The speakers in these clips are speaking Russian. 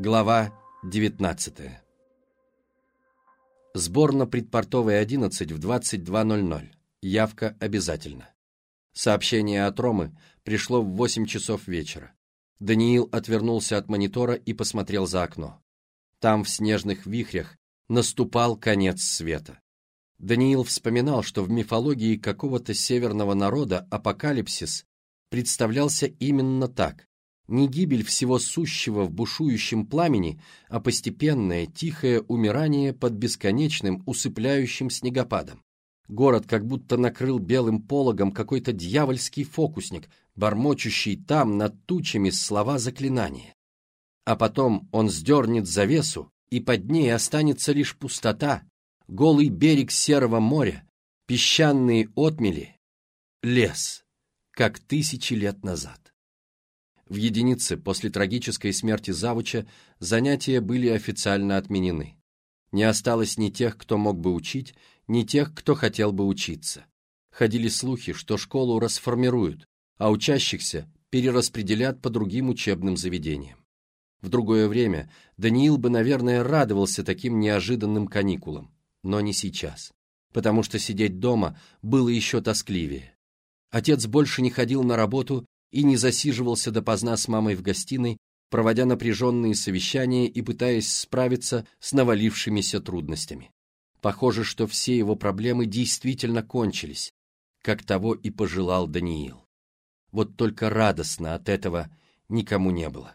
Глава 19 Сбор на предпортовой 11 в 22.00. Явка обязательно. Сообщение от Ромы пришло в 8 часов вечера. Даниил отвернулся от монитора и посмотрел за окно. Там, в снежных вихрях, наступал конец света. Даниил вспоминал, что в мифологии какого-то северного народа апокалипсис представлялся именно так, не гибель всего сущего в бушующем пламени, а постепенное, тихое умирание под бесконечным, усыпляющим снегопадом. Город как будто накрыл белым пологом какой-то дьявольский фокусник, бормочущий там над тучами слова заклинания. А потом он сдернет завесу, и под ней останется лишь пустота, голый берег серого моря, песчаные отмели, лес, как тысячи лет назад. В единице после трагической смерти Завуча занятия были официально отменены. Не осталось ни тех, кто мог бы учить, ни тех, кто хотел бы учиться. Ходили слухи, что школу расформируют, а учащихся перераспределят по другим учебным заведениям. В другое время Даниил бы, наверное, радовался таким неожиданным каникулам, но не сейчас, потому что сидеть дома было еще тоскливее. Отец больше не ходил на работу и не засиживался допоздна с мамой в гостиной, проводя напряженные совещания и пытаясь справиться с навалившимися трудностями. Похоже, что все его проблемы действительно кончились, как того и пожелал Даниил. Вот только радостно от этого никому не было.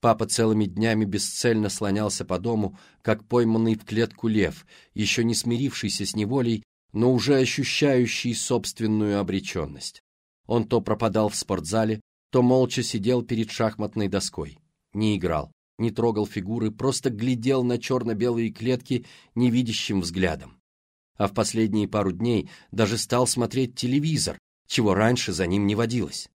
Папа целыми днями бесцельно слонялся по дому, как пойманный в клетку лев, еще не смирившийся с неволей, но уже ощущающий собственную обреченность. Он то пропадал в спортзале, то молча сидел перед шахматной доской. Не играл, не трогал фигуры, просто глядел на черно-белые клетки невидящим взглядом. А в последние пару дней даже стал смотреть телевизор, чего раньше за ним не водилось.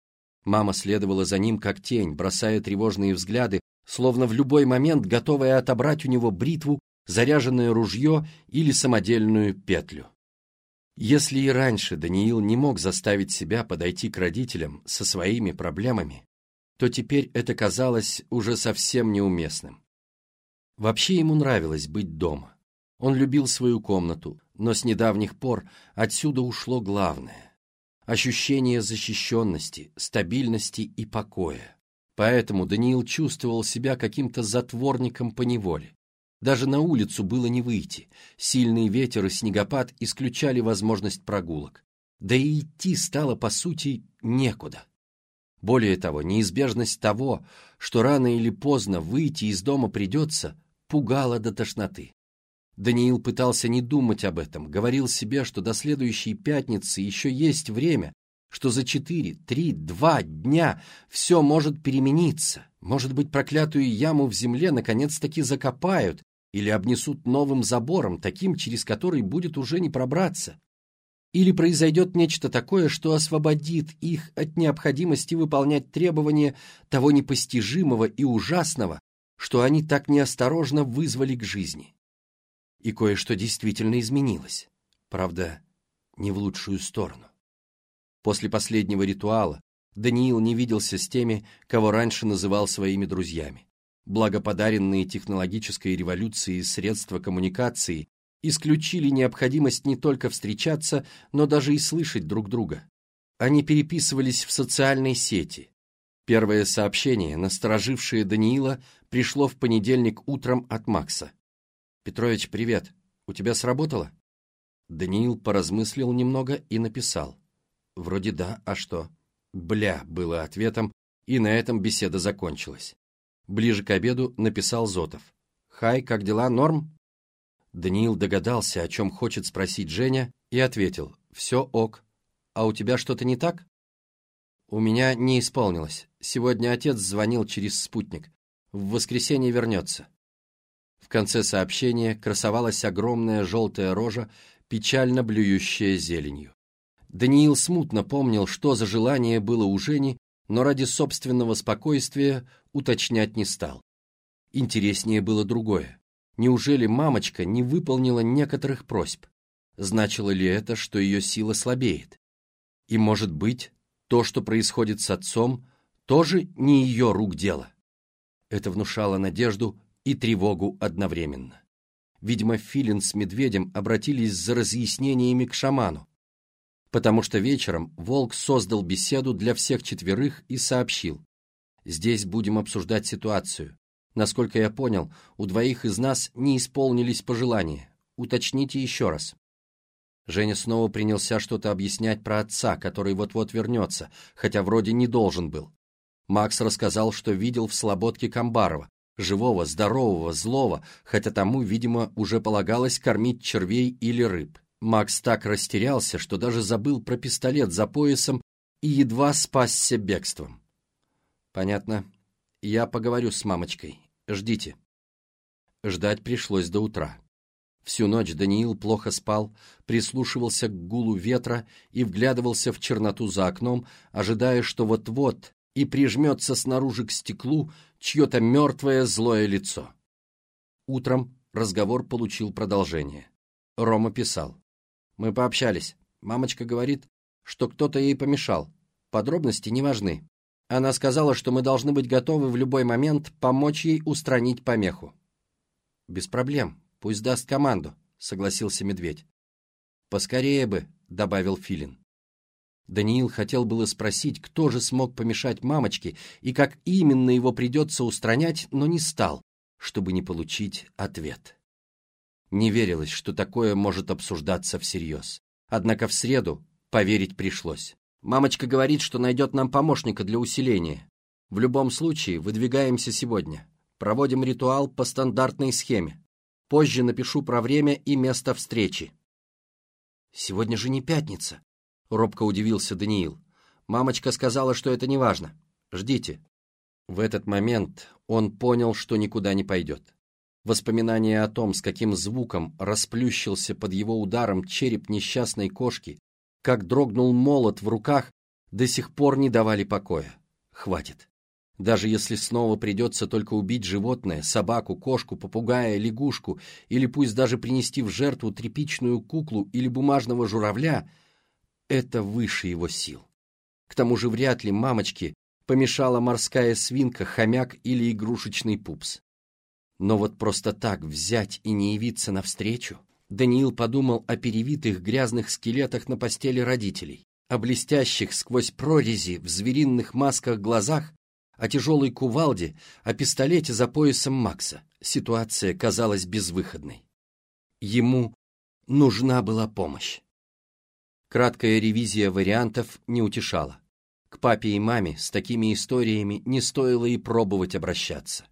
Мама следовала за ним как тень, бросая тревожные взгляды, словно в любой момент готовая отобрать у него бритву, заряженное ружье или самодельную петлю. Если и раньше Даниил не мог заставить себя подойти к родителям со своими проблемами, то теперь это казалось уже совсем неуместным. Вообще ему нравилось быть дома. Он любил свою комнату, но с недавних пор отсюда ушло главное – ощущение защищенности, стабильности и покоя. Поэтому Даниил чувствовал себя каким-то затворником по неволе. Даже на улицу было не выйти. Сильный ветер и снегопад исключали возможность прогулок. Да и идти стало, по сути, некуда. Более того, неизбежность того, что рано или поздно выйти из дома придется, пугала до тошноты. Даниил пытался не думать об этом, говорил себе, что до следующей пятницы еще есть время, что за четыре, три, два дня все может перемениться. Может быть, проклятую яму в земле наконец-таки закопают или обнесут новым забором, таким, через который будет уже не пробраться. Или произойдет нечто такое, что освободит их от необходимости выполнять требования того непостижимого и ужасного, что они так неосторожно вызвали к жизни. И кое-что действительно изменилось. Правда, не в лучшую сторону. После последнего ритуала Даниил не виделся с теми, кого раньше называл своими друзьями. Благо подаренные технологической революцией средства коммуникации исключили необходимость не только встречаться, но даже и слышать друг друга. Они переписывались в социальной сети. Первое сообщение, насторожившее Даниила, пришло в понедельник утром от Макса. «Петрович, привет. У тебя сработало?» Даниил поразмыслил немного и написал. Вроде да, а что? Бля, было ответом, и на этом беседа закончилась. Ближе к обеду написал Зотов. «Хай, как дела, норм?» Даниил догадался, о чем хочет спросить Женя, и ответил. «Все ок. А у тебя что-то не так?» «У меня не исполнилось. Сегодня отец звонил через спутник. В воскресенье вернется». В конце сообщения красовалась огромная желтая рожа, печально блюющая зеленью. Даниил смутно помнил, что за желание было у Жени, но ради собственного спокойствия уточнять не стал. Интереснее было другое. Неужели мамочка не выполнила некоторых просьб? Значило ли это, что ее сила слабеет? И, может быть, то, что происходит с отцом, тоже не ее рук дело? Это внушало надежду и тревогу одновременно. Видимо, Филин с Медведем обратились за разъяснениями к шаману, потому что вечером Волк создал беседу для всех четверых и сообщил. «Здесь будем обсуждать ситуацию. Насколько я понял, у двоих из нас не исполнились пожелания. Уточните еще раз». Женя снова принялся что-то объяснять про отца, который вот-вот вернется, хотя вроде не должен был. Макс рассказал, что видел в слободке Камбарова, живого, здорового, злого, хотя тому, видимо, уже полагалось кормить червей или рыб. Макс так растерялся, что даже забыл про пистолет за поясом и едва спасся бегством. «Понятно. Я поговорю с мамочкой. Ждите». Ждать пришлось до утра. Всю ночь Даниил плохо спал, прислушивался к гулу ветра и вглядывался в черноту за окном, ожидая, что вот-вот и прижмется снаружи к стеклу чье-то мертвое злое лицо. Утром разговор получил продолжение. Рома писал. «Мы пообщались. Мамочка говорит, что кто-то ей помешал. Подробности не важны. Она сказала, что мы должны быть готовы в любой момент помочь ей устранить помеху». «Без проблем», Пусть даст команду, согласился медведь. Поскорее бы, добавил Филин. Даниил хотел было спросить, кто же смог помешать мамочке и как именно его придется устранять, но не стал, чтобы не получить ответ. Не верилось, что такое может обсуждаться всерьез. Однако в среду поверить пришлось. Мамочка говорит, что найдет нам помощника для усиления. В любом случае, выдвигаемся сегодня. Проводим ритуал по стандартной схеме. Позже напишу про время и место встречи. Сегодня же не пятница, робко удивился Даниил. Мамочка сказала, что это не важно. Ждите. В этот момент он понял, что никуда не пойдет. Воспоминания о том, с каким звуком расплющился под его ударом череп несчастной кошки, как дрогнул молот в руках, до сих пор не давали покоя. Хватит. Даже если снова придется только убить животное, собаку, кошку, попугая, лягушку, или пусть даже принести в жертву тряпичную куклу или бумажного журавля, это выше его сил. К тому же вряд ли мамочке помешала морская свинка, хомяк или игрушечный пупс. Но вот просто так взять и не явиться навстречу... Даниил подумал о перевитых грязных скелетах на постели родителей, о блестящих сквозь прорези в звериных масках глазах о тяжелой кувалде, о пистолете за поясом Макса. Ситуация казалась безвыходной. Ему нужна была помощь. Краткая ревизия вариантов не утешала. К папе и маме с такими историями не стоило и пробовать обращаться.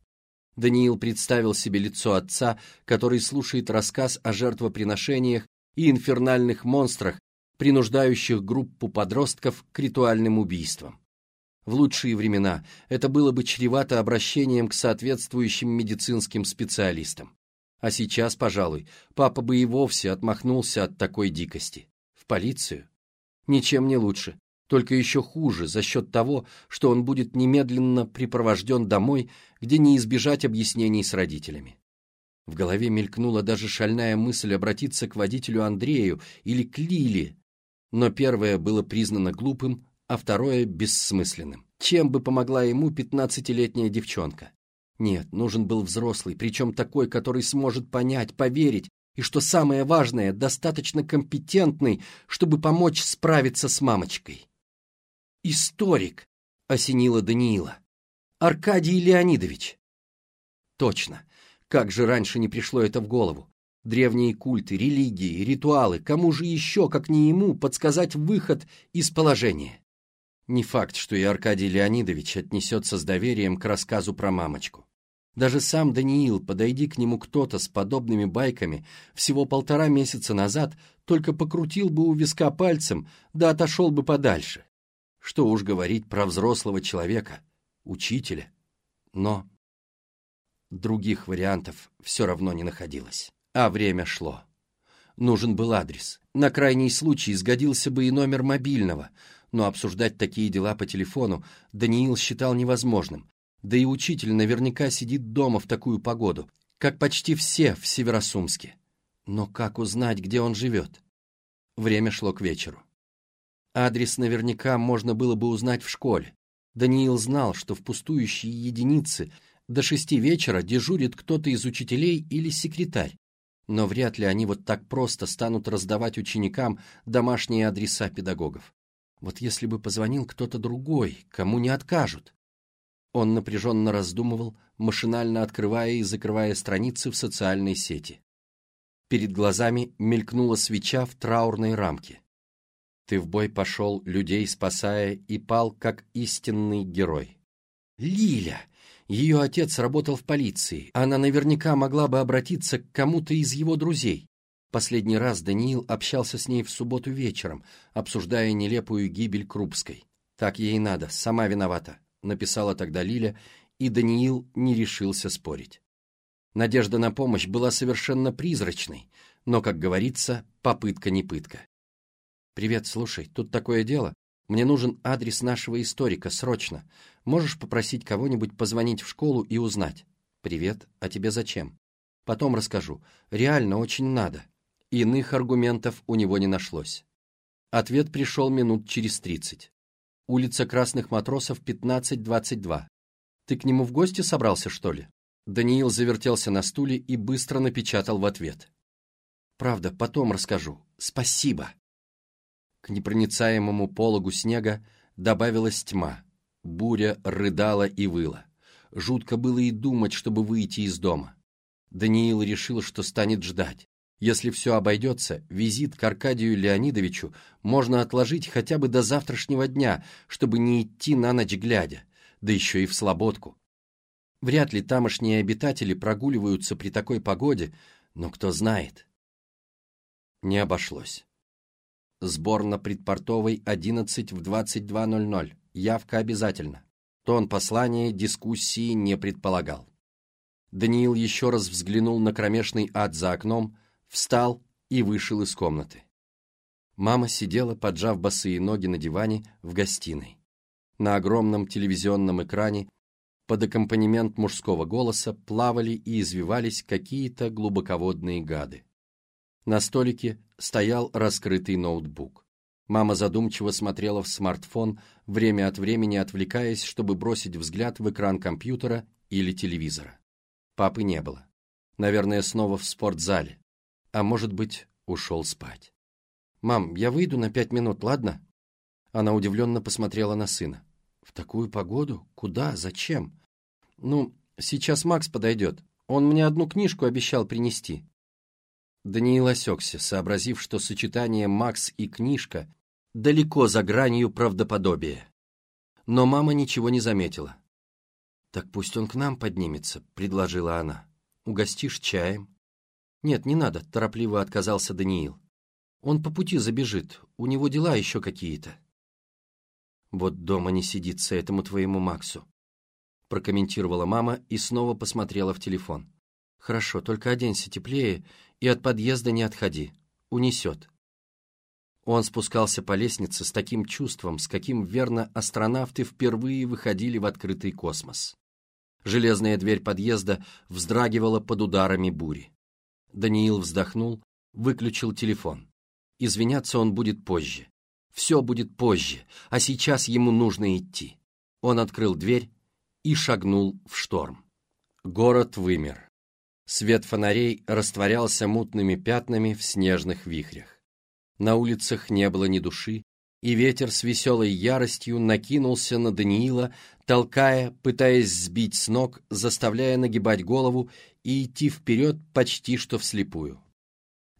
Даниил представил себе лицо отца, который слушает рассказ о жертвоприношениях и инфернальных монстрах, принуждающих группу подростков к ритуальным убийствам. В лучшие времена это было бы чревато обращением к соответствующим медицинским специалистам. А сейчас, пожалуй, папа бы и вовсе отмахнулся от такой дикости. В полицию? Ничем не лучше, только еще хуже за счет того, что он будет немедленно припровожден домой, где не избежать объяснений с родителями. В голове мелькнула даже шальная мысль обратиться к водителю Андрею или к Лиле, но первое было признано глупым, а второе — бессмысленным. Чем бы помогла ему пятнадцатилетняя девчонка? Нет, нужен был взрослый, причем такой, который сможет понять, поверить, и, что самое важное, достаточно компетентный, чтобы помочь справиться с мамочкой. «Историк!» — осенила Даниила. «Аркадий Леонидович!» Точно. Как же раньше не пришло это в голову? Древние культы, религии, ритуалы, кому же еще, как не ему, подсказать выход из положения? Не факт, что и Аркадий Леонидович отнесется с доверием к рассказу про мамочку. Даже сам Даниил, подойди к нему кто-то с подобными байками всего полтора месяца назад, только покрутил бы у виска пальцем, да отошел бы подальше. Что уж говорить про взрослого человека, учителя. Но других вариантов все равно не находилось. А время шло. Нужен был адрес. На крайний случай сгодился бы и номер мобильного, но обсуждать такие дела по телефону Даниил считал невозможным. Да и учитель наверняка сидит дома в такую погоду, как почти все в Северосумске. Но как узнать, где он живет? Время шло к вечеру. Адрес наверняка можно было бы узнать в школе. Даниил знал, что в пустующие единицы до шести вечера дежурит кто-то из учителей или секретарь, но вряд ли они вот так просто станут раздавать ученикам домашние адреса педагогов. Вот если бы позвонил кто-то другой, кому не откажут. Он напряженно раздумывал, машинально открывая и закрывая страницы в социальной сети. Перед глазами мелькнула свеча в траурной рамке. Ты в бой пошел, людей спасая, и пал, как истинный герой. Лиля! Ее отец работал в полиции. Она наверняка могла бы обратиться к кому-то из его друзей. Последний раз Даниил общался с ней в субботу вечером, обсуждая нелепую гибель Крупской. «Так ей надо, сама виновата», — написала тогда Лиля, и Даниил не решился спорить. Надежда на помощь была совершенно призрачной, но, как говорится, попытка не пытка. «Привет, слушай, тут такое дело. Мне нужен адрес нашего историка, срочно. Можешь попросить кого-нибудь позвонить в школу и узнать?» «Привет, а тебе зачем?» «Потом расскажу. Реально очень надо». Иных аргументов у него не нашлось. Ответ пришел минут через тридцать. Улица Красных Матросов, 1522. Ты к нему в гости собрался, что ли? Даниил завертелся на стуле и быстро напечатал в ответ. «Правда, потом расскажу. Спасибо!» К непроницаемому пологу снега добавилась тьма. Буря рыдала и выла. Жутко было и думать, чтобы выйти из дома. Даниил решил, что станет ждать. Если все обойдется, визит к Аркадию Леонидовичу можно отложить хотя бы до завтрашнего дня, чтобы не идти на ночь глядя, да еще и в слободку. Вряд ли тамошние обитатели прогуливаются при такой погоде, но кто знает. Не обошлось. Сбор на предпортовой 11 в 22.00. Явка обязательно. Тон послания дискуссии не предполагал. Даниил еще раз взглянул на кромешный ад за окном, встал и вышел из комнаты. Мама сидела, поджав босые ноги на диване в гостиной. На огромном телевизионном экране под аккомпанемент мужского голоса плавали и извивались какие-то глубоководные гады. На столике стоял раскрытый ноутбук. Мама задумчиво смотрела в смартфон, время от времени отвлекаясь, чтобы бросить взгляд в экран компьютера или телевизора. Папы не было. Наверное, снова в спортзале. А может быть, ушел спать. «Мам, я выйду на пять минут, ладно?» Она удивленно посмотрела на сына. «В такую погоду? Куда? Зачем?» «Ну, сейчас Макс подойдет. Он мне одну книжку обещал принести». Даниил осекся, сообразив, что сочетание «Макс» и «книжка» далеко за гранью правдоподобия. Но мама ничего не заметила. «Так пусть он к нам поднимется», — предложила она. «Угостишь чаем?» «Нет, не надо», — торопливо отказался Даниил. «Он по пути забежит, у него дела еще какие-то». «Вот дома не сидится этому твоему Максу», — прокомментировала мама и снова посмотрела в телефон. «Хорошо, только оденься теплее и от подъезда не отходи. Унесет». Он спускался по лестнице с таким чувством, с каким, верно, астронавты впервые выходили в открытый космос. Железная дверь подъезда вздрагивала под ударами бури. Даниил вздохнул, выключил телефон. Извиняться он будет позже. Все будет позже, а сейчас ему нужно идти. Он открыл дверь и шагнул в шторм. Город вымер. Свет фонарей растворялся мутными пятнами в снежных вихрях. На улицах не было ни души, и ветер с веселой яростью накинулся на Даниила, толкая, пытаясь сбить с ног, заставляя нагибать голову и идти вперед почти что вслепую.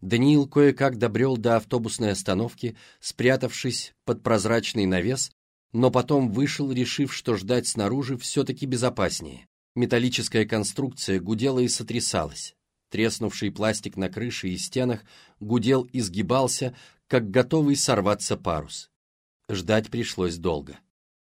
Даниил кое-как добрел до автобусной остановки, спрятавшись под прозрачный навес, но потом вышел, решив, что ждать снаружи все-таки безопаснее. Металлическая конструкция гудела и сотрясалась. Треснувший пластик на крыше и стенах гудел и сгибался, как готовый сорваться парус. Ждать пришлось долго.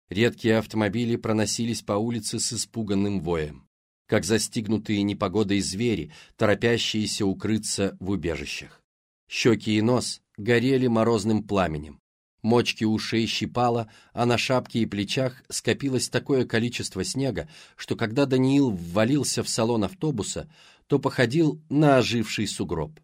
Редкие автомобили проносились по улице с испуганным воем как застигнутые непогодой звери, торопящиеся укрыться в убежищах. Щеки и нос горели морозным пламенем. Мочки ушей щипало, а на шапке и плечах скопилось такое количество снега, что когда Даниил ввалился в салон автобуса, то походил на оживший сугроб.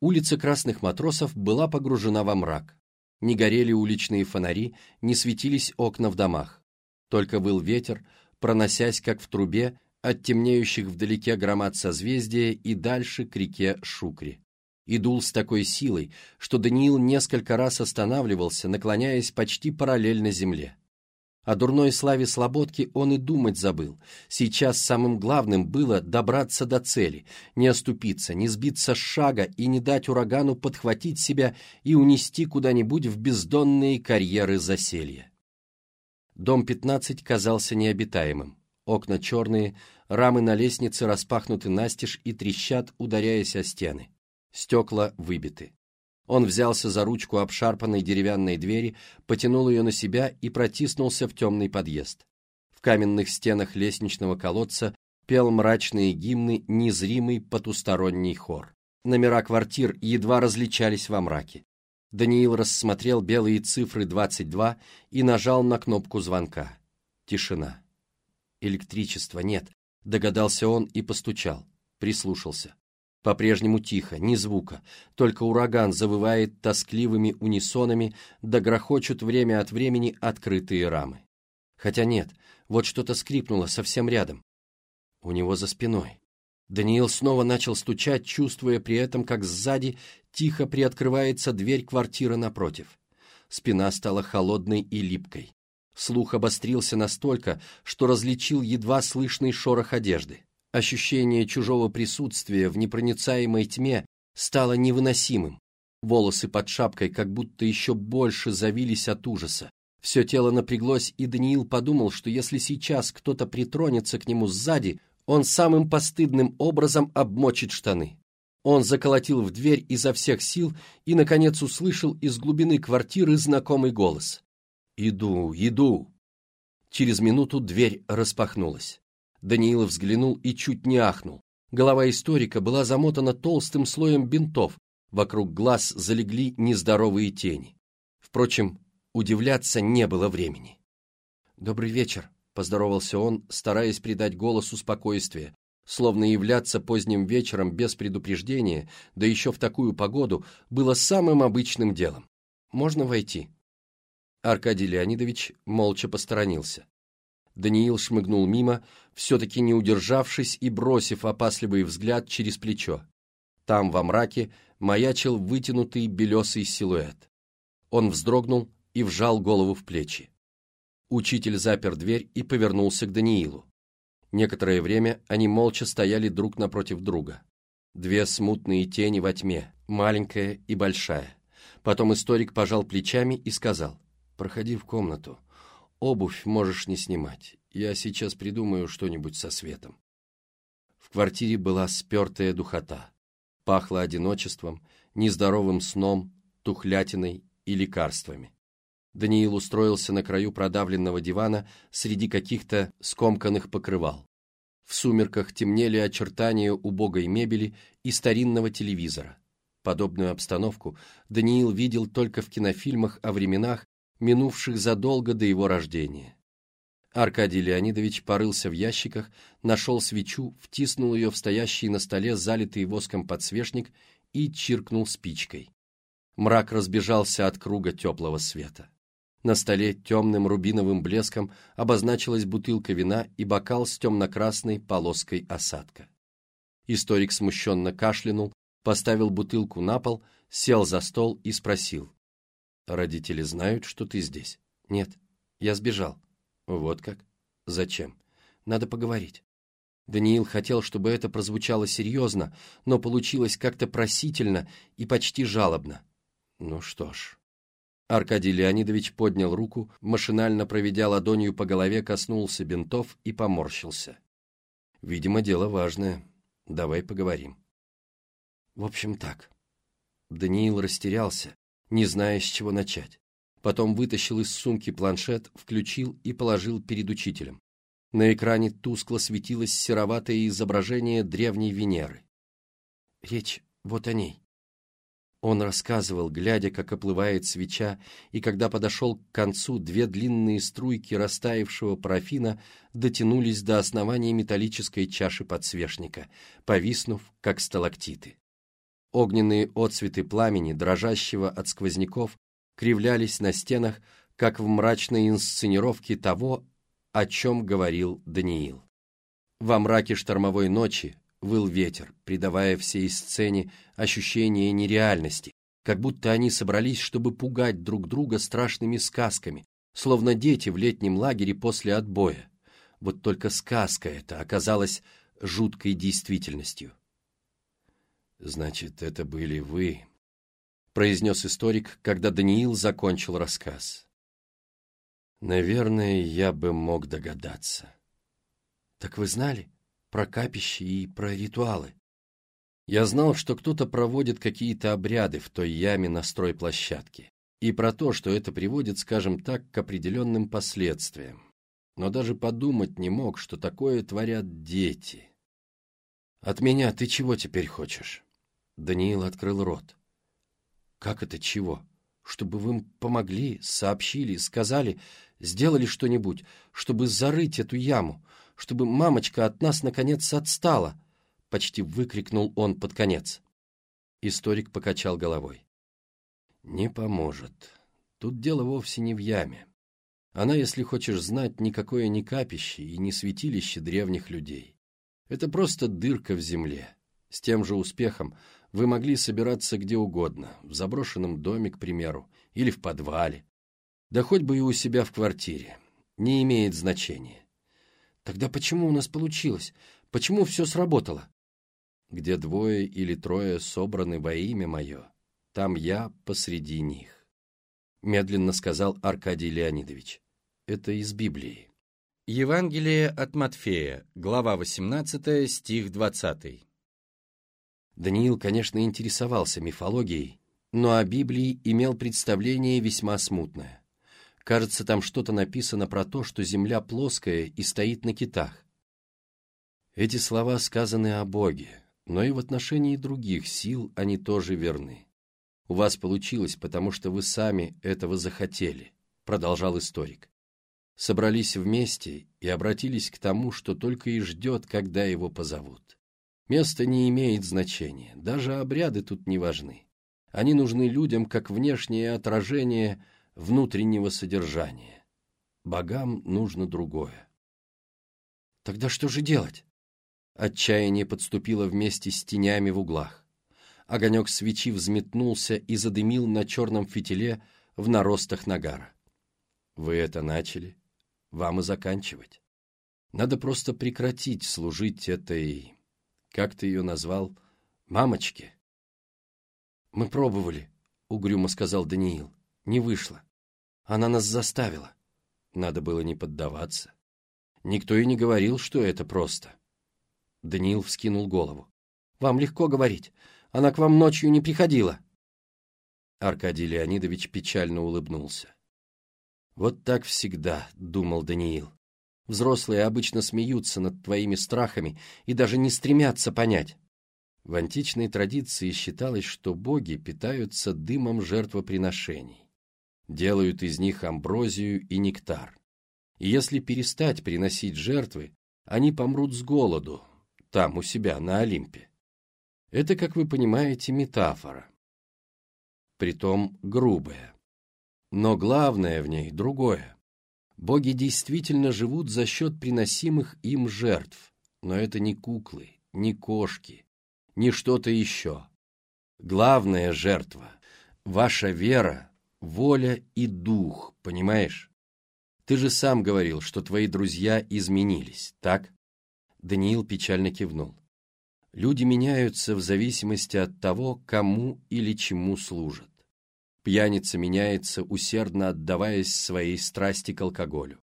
Улица Красных Матросов была погружена во мрак. Не горели уличные фонари, не светились окна в домах. Только выл ветер, проносясь, как в трубе, от темнеющих вдалеке громад созвездия и дальше к реке Шукри и дул с такой силой, что Даниил несколько раз останавливался, наклоняясь почти параллельно земле. О дурной славе Слободки он и думать забыл. Сейчас самым главным было добраться до цели, не оступиться, не сбиться с шага и не дать урагану подхватить себя и унести куда-нибудь в бездонные карьеры заселья. Дом 15 казался необитаемым. Окна черные, рамы на лестнице распахнуты настежь и трещат, ударяясь о стены. Стекла выбиты. Он взялся за ручку обшарпанной деревянной двери, потянул ее на себя и протиснулся в темный подъезд. В каменных стенах лестничного колодца пел мрачные гимны незримый потусторонний хор. Номера квартир едва различались во мраке. Даниил рассмотрел белые цифры 22 и нажал на кнопку звонка. Тишина. Электричества нет, догадался он и постучал. Прислушался. По-прежнему тихо, ни звука, только ураган завывает тоскливыми унисонами, да грохочут время от времени открытые рамы. Хотя нет, вот что-то скрипнуло совсем рядом. У него за спиной. Даниил снова начал стучать, чувствуя при этом, как сзади тихо приоткрывается дверь квартиры напротив. Спина стала холодной и липкой. Слух обострился настолько, что различил едва слышный шорох одежды. Ощущение чужого присутствия в непроницаемой тьме стало невыносимым. Волосы под шапкой как будто еще больше завились от ужаса. Все тело напряглось, и Даниил подумал, что если сейчас кто-то притронется к нему сзади, он самым постыдным образом обмочит штаны. Он заколотил в дверь изо всех сил и, наконец, услышал из глубины квартиры знакомый голос. «Иду, иду!» Через минуту дверь распахнулась. Даниил взглянул и чуть не ахнул. Голова историка была замотана толстым слоем бинтов, вокруг глаз залегли нездоровые тени. Впрочем, удивляться не было времени. «Добрый вечер», — поздоровался он, стараясь придать голосу спокойствие, словно являться поздним вечером без предупреждения, да еще в такую погоду, было самым обычным делом. «Можно войти?» Аркадий Леонидович молча посторонился. Даниил шмыгнул мимо, все-таки не удержавшись и бросив опасливый взгляд через плечо. Там, во мраке, маячил вытянутый белесый силуэт. Он вздрогнул и вжал голову в плечи. Учитель запер дверь и повернулся к Даниилу. Некоторое время они молча стояли друг напротив друга. Две смутные тени во тьме, маленькая и большая. Потом историк пожал плечами и сказал, «Проходи в комнату. Обувь можешь не снимать. Я сейчас придумаю что-нибудь со светом. В квартире была спертая духота. Пахло одиночеством, нездоровым сном, тухлятиной и лекарствами. Даниил устроился на краю продавленного дивана среди каких-то скомканных покрывал. В сумерках темнели очертания убогой мебели и старинного телевизора. Подобную обстановку Даниил видел только в кинофильмах о временах, минувших задолго до его рождения. Аркадий Леонидович порылся в ящиках, нашел свечу, втиснул ее в стоящий на столе залитый воском подсвечник и чиркнул спичкой. Мрак разбежался от круга теплого света. На столе темным рубиновым блеском обозначилась бутылка вина и бокал с темно-красной полоской осадка. Историк смущенно кашлянул, поставил бутылку на пол, сел за стол и спросил. Родители знают, что ты здесь? Нет, я сбежал. Вот как? Зачем? Надо поговорить. Даниил хотел, чтобы это прозвучало серьезно, но получилось как-то просительно и почти жалобно. Ну что ж. Аркадий Леонидович поднял руку, машинально проведя ладонью по голове, коснулся бинтов и поморщился. Видимо, дело важное. Давай поговорим. В общем, так. Даниил растерялся, не зная, с чего начать. Потом вытащил из сумки планшет, включил и положил перед учителем. На экране тускло светилось сероватое изображение древней Венеры. Речь вот о ней. Он рассказывал, глядя, как оплывает свеча, и когда подошел к концу, две длинные струйки растаявшего парафина дотянулись до основания металлической чаши подсвечника, повиснув, как сталактиты. Огненные отцветы пламени, дрожащего от сквозняков, кривлялись на стенах, как в мрачной инсценировке того, о чем говорил Даниил. Во мраке штормовой ночи выл ветер, придавая всей сцене ощущение нереальности, как будто они собрались, чтобы пугать друг друга страшными сказками, словно дети в летнем лагере после отбоя. Вот только сказка эта оказалась жуткой действительностью. «Значит, это были вы», — произнес историк, когда Даниил закончил рассказ. «Наверное, я бы мог догадаться». «Так вы знали?» про капищи и про ритуалы. Я знал, что кто-то проводит какие-то обряды в той яме на стройплощадке, и про то, что это приводит, скажем так, к определенным последствиям. Но даже подумать не мог, что такое творят дети. «От меня ты чего теперь хочешь?» Даниил открыл рот. «Как это чего? Чтобы вы им помогли, сообщили, сказали, сделали что-нибудь, чтобы зарыть эту яму, чтобы мамочка от нас наконец отстала!» — почти выкрикнул он под конец. Историк покачал головой. «Не поможет. Тут дело вовсе не в яме. Она, если хочешь знать, никакое не капище и не святилище древних людей. Это просто дырка в земле. С тем же успехом вы могли собираться где угодно, в заброшенном доме, к примеру, или в подвале. Да хоть бы и у себя в квартире. Не имеет значения. Тогда почему у нас получилось? Почему все сработало? Где двое или трое собраны во имя мое, там я посреди них. Медленно сказал Аркадий Леонидович. Это из Библии. Евангелие от Матфея, глава 18, стих 20. Даниил, конечно, интересовался мифологией, но о Библии имел представление весьма смутное. Кажется, там что-то написано про то, что земля плоская и стоит на китах. Эти слова сказаны о Боге, но и в отношении других сил они тоже верны. У вас получилось, потому что вы сами этого захотели, продолжал историк. Собрались вместе и обратились к тому, что только и ждет, когда его позовут. Место не имеет значения, даже обряды тут не важны. Они нужны людям как внешнее отражение внутреннего содержания. Богам нужно другое. Тогда что же делать? Отчаяние подступило вместе с тенями в углах. Огонек свечи взметнулся и задымил на черном фитиле в наростах нагара. Вы это начали, вам и заканчивать. Надо просто прекратить служить этой, как ты ее назвал, мамочке. Мы пробовали, угрюмо сказал Даниил. Не вышло. Она нас заставила. Надо было не поддаваться. Никто и не говорил, что это просто. Даниил вскинул голову. «Вам легко говорить. Она к вам ночью не приходила». Аркадий Леонидович печально улыбнулся. «Вот так всегда», — думал Даниил. «Взрослые обычно смеются над твоими страхами и даже не стремятся понять». В античной традиции считалось, что боги питаются дымом жертвоприношений делают из них амброзию и нектар. И если перестать приносить жертвы, они помрут с голоду, там, у себя, на Олимпе. Это, как вы понимаете, метафора. Притом грубая. Но главное в ней другое. Боги действительно живут за счет приносимых им жертв, но это не куклы, не кошки, не что-то еще. Главная жертва – ваша вера воля и дух, понимаешь? Ты же сам говорил, что твои друзья изменились, так? Даниил печально кивнул. Люди меняются в зависимости от того, кому или чему служат. Пьяница меняется, усердно отдаваясь своей страсти к алкоголю.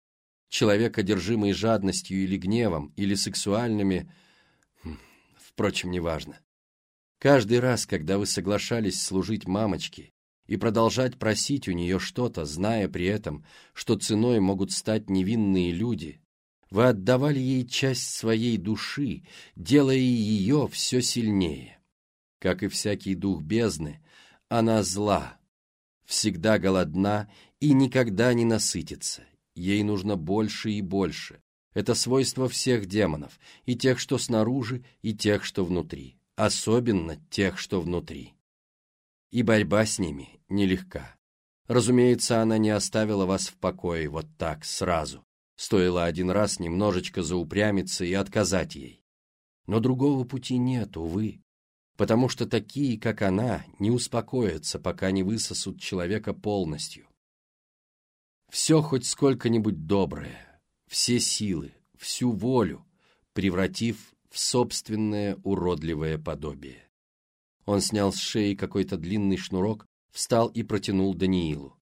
Человек, одержимый жадностью или гневом, или сексуальными... Хм, впрочем, неважно. Каждый раз, когда вы соглашались служить мамочке и продолжать просить у нее что-то, зная при этом, что ценой могут стать невинные люди, вы отдавали ей часть своей души, делая ее все сильнее. Как и всякий дух бездны, Она зла, всегда голодна и никогда не насытится. Ей нужно больше и больше. Это свойство всех демонов, и тех, что снаружи, и тех, что внутри. Особенно тех, что внутри. И борьба с ними нелегка. Разумеется, она не оставила вас в покое вот так, сразу. Стоило один раз немножечко заупрямиться и отказать ей. Но другого пути нет, увы, потому что такие, как она, не успокоятся, пока не высосут человека полностью. Все хоть сколько-нибудь доброе, все силы, всю волю, превратив в собственное уродливое подобие. Он снял с шеи какой-то длинный шнурок, встал и протянул Даниилу.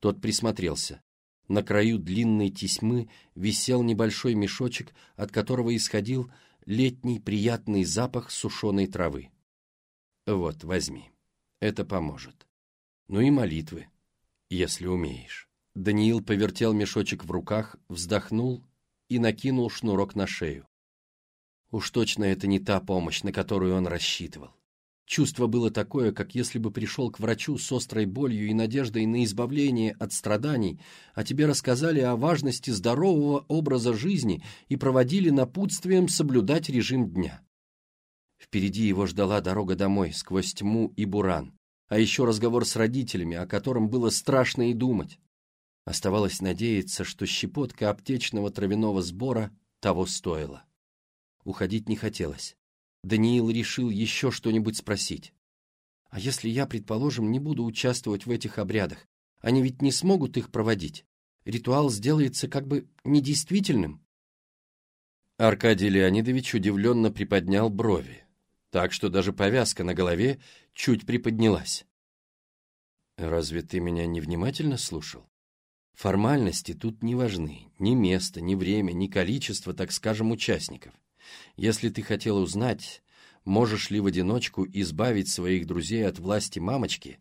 Тот присмотрелся. На краю длинной тесьмы висел небольшой мешочек, от которого исходил летний приятный запах сушеной травы. Вот, возьми. Это поможет. Ну и молитвы, если умеешь. Даниил повертел мешочек в руках, вздохнул и накинул шнурок на шею. Уж точно это не та помощь, на которую он рассчитывал. Чувство было такое, как если бы пришел к врачу с острой болью и надеждой на избавление от страданий, а тебе рассказали о важности здорового образа жизни и проводили напутствием соблюдать режим дня. Впереди его ждала дорога домой, сквозь тьму и буран, а еще разговор с родителями, о котором было страшно и думать. Оставалось надеяться, что щепотка аптечного травяного сбора того стоила. Уходить не хотелось. Даниил решил еще что-нибудь спросить. «А если я, предположим, не буду участвовать в этих обрядах? Они ведь не смогут их проводить. Ритуал сделается как бы недействительным». Аркадий Леонидович удивленно приподнял брови, так что даже повязка на голове чуть приподнялась. «Разве ты меня невнимательно слушал? Формальности тут не важны, ни место, ни время, ни количество, так скажем, участников. Если ты хотел узнать, можешь ли в одиночку избавить своих друзей от власти мамочки,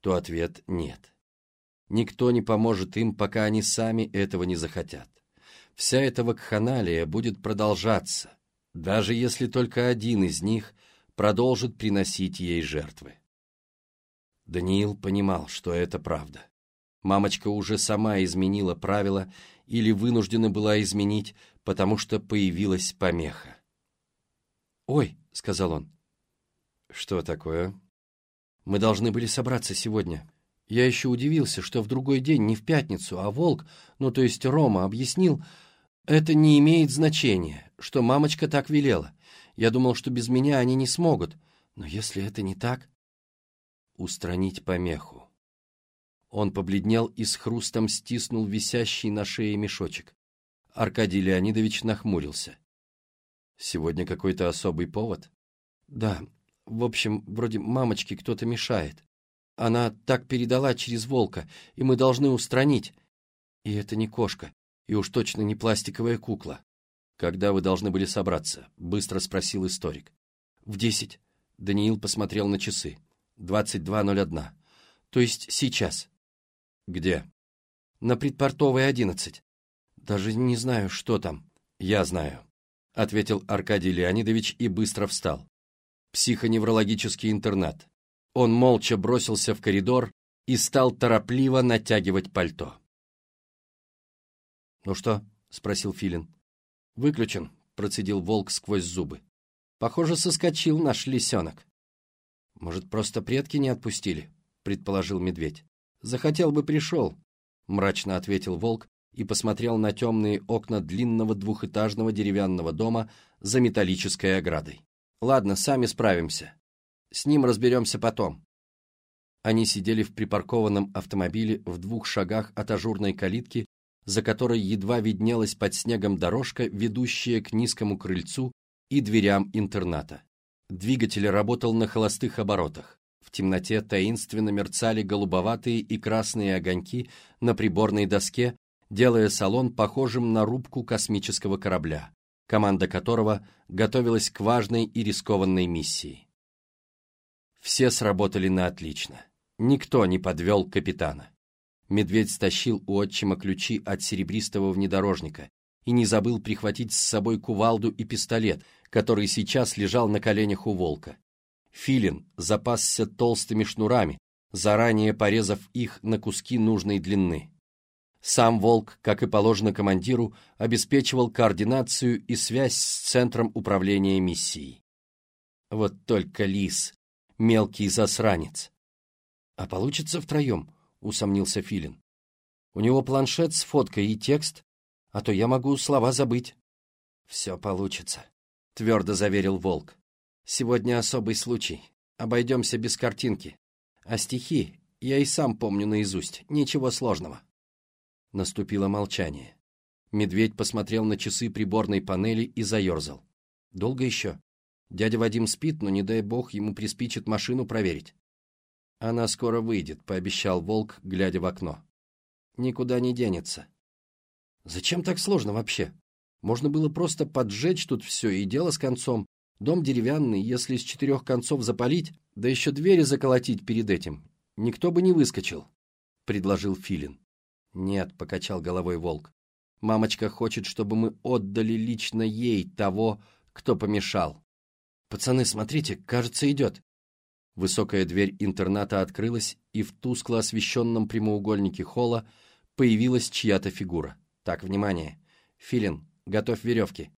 то ответ нет. Никто не поможет им, пока они сами этого не захотят. Вся эта вакханалия будет продолжаться, даже если только один из них продолжит приносить ей жертвы. Даниил понимал, что это правда. Мамочка уже сама изменила правила или вынуждена была изменить, потому что появилась помеха. «Ой», — сказал он. «Что такое?» «Мы должны были собраться сегодня. Я еще удивился, что в другой день, не в пятницу, а волк, ну то есть Рома, объяснил, это не имеет значения, что мамочка так велела. Я думал, что без меня они не смогут, но если это не так...» «Устранить помеху». Он побледнел и с хрустом стиснул висящий на шее мешочек. Аркадий Леонидович нахмурился. «Сегодня какой-то особый повод?» «Да. В общем, вроде мамочке кто-то мешает. Она так передала через волка, и мы должны устранить. И это не кошка, и уж точно не пластиковая кукла». «Когда вы должны были собраться?» — быстро спросил историк. «В десять». Даниил посмотрел на часы. «Двадцать два ноль одна. То есть сейчас». «Где?» «На предпортовой одиннадцать. Даже не знаю, что там. Я знаю, ответил Аркадий Леонидович и быстро встал. Психоневрологический интернат. Он молча бросился в коридор и стал торопливо натягивать пальто. «Ну что?» — спросил Филин. «Выключен», — процедил волк сквозь зубы. «Похоже, соскочил наш лисенок». «Может, просто предки не отпустили?» — предположил медведь. «Захотел бы пришел», — мрачно ответил волк и посмотрел на темные окна длинного двухэтажного деревянного дома за металлической оградой. «Ладно, сами справимся. С ним разберемся потом». Они сидели в припаркованном автомобиле в двух шагах от ажурной калитки, за которой едва виднелась под снегом дорожка, ведущая к низкому крыльцу и дверям интерната. Двигатель работал на холостых оборотах. В темноте таинственно мерцали голубоватые и красные огоньки на приборной доске, делая салон похожим на рубку космического корабля, команда которого готовилась к важной и рискованной миссии. Все сработали на отлично. Никто не подвел капитана. Медведь стащил у отчима ключи от серебристого внедорожника и не забыл прихватить с собой кувалду и пистолет, который сейчас лежал на коленях у волка. Филин запасся толстыми шнурами, заранее порезав их на куски нужной длины. Сам Волк, как и положено командиру, обеспечивал координацию и связь с центром управления миссией. Вот только Лис, мелкий засранец. «А получится втроем?» — усомнился Филин. «У него планшет с фоткой и текст, а то я могу слова забыть». «Все получится», — твердо заверил Волк. «Сегодня особый случай. Обойдемся без картинки. А стихи я и сам помню наизусть. Ничего сложного». Наступило молчание. Медведь посмотрел на часы приборной панели и заерзал. «Долго еще? Дядя Вадим спит, но не дай бог ему приспичит машину проверить». «Она скоро выйдет», — пообещал Волк, глядя в окно. «Никуда не денется». «Зачем так сложно вообще? Можно было просто поджечь тут все, и дело с концом. Дом деревянный, если с четырех концов запалить, да еще двери заколотить перед этим, никто бы не выскочил», — предложил Филин. «Нет», — покачал головой волк. «Мамочка хочет, чтобы мы отдали лично ей того, кто помешал». «Пацаны, смотрите, кажется, идет». Высокая дверь интерната открылась, и в тускло освещенном прямоугольнике холла появилась чья-то фигура. «Так, внимание. Филин, готовь веревки.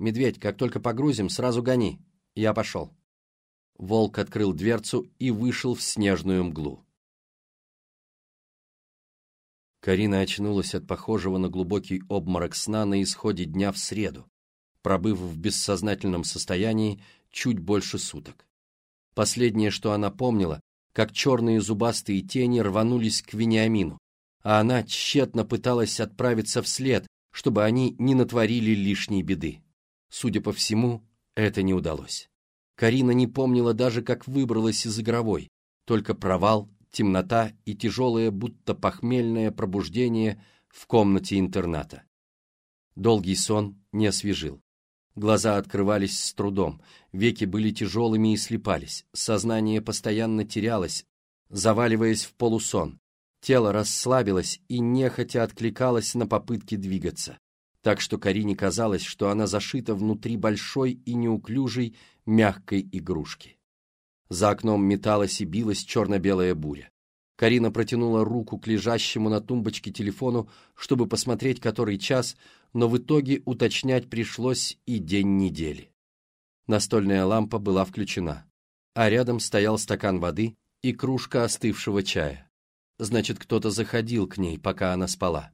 Медведь, как только погрузим, сразу гони. Я пошел». Волк открыл дверцу и вышел в снежную мглу. Карина очнулась от похожего на глубокий обморок сна на исходе дня в среду, пробыв в бессознательном состоянии чуть больше суток. Последнее, что она помнила, как черные зубастые тени рванулись к Вениамину, а она тщетно пыталась отправиться вслед, чтобы они не натворили лишней беды. Судя по всему, это не удалось. Карина не помнила даже, как выбралась из игровой, только провал темнота и тяжелое, будто похмельное пробуждение в комнате интерната. Долгий сон не освежил. Глаза открывались с трудом, веки были тяжелыми и слепались, сознание постоянно терялось, заваливаясь в полусон. Тело расслабилось и нехотя откликалось на попытки двигаться, так что Карине казалось, что она зашита внутри большой и неуклюжей мягкой игрушки. За окном металась и билась черно-белая буря. Карина протянула руку к лежащему на тумбочке телефону, чтобы посмотреть, который час, но в итоге уточнять пришлось и день недели. Настольная лампа была включена, а рядом стоял стакан воды и кружка остывшего чая. Значит, кто-то заходил к ней, пока она спала.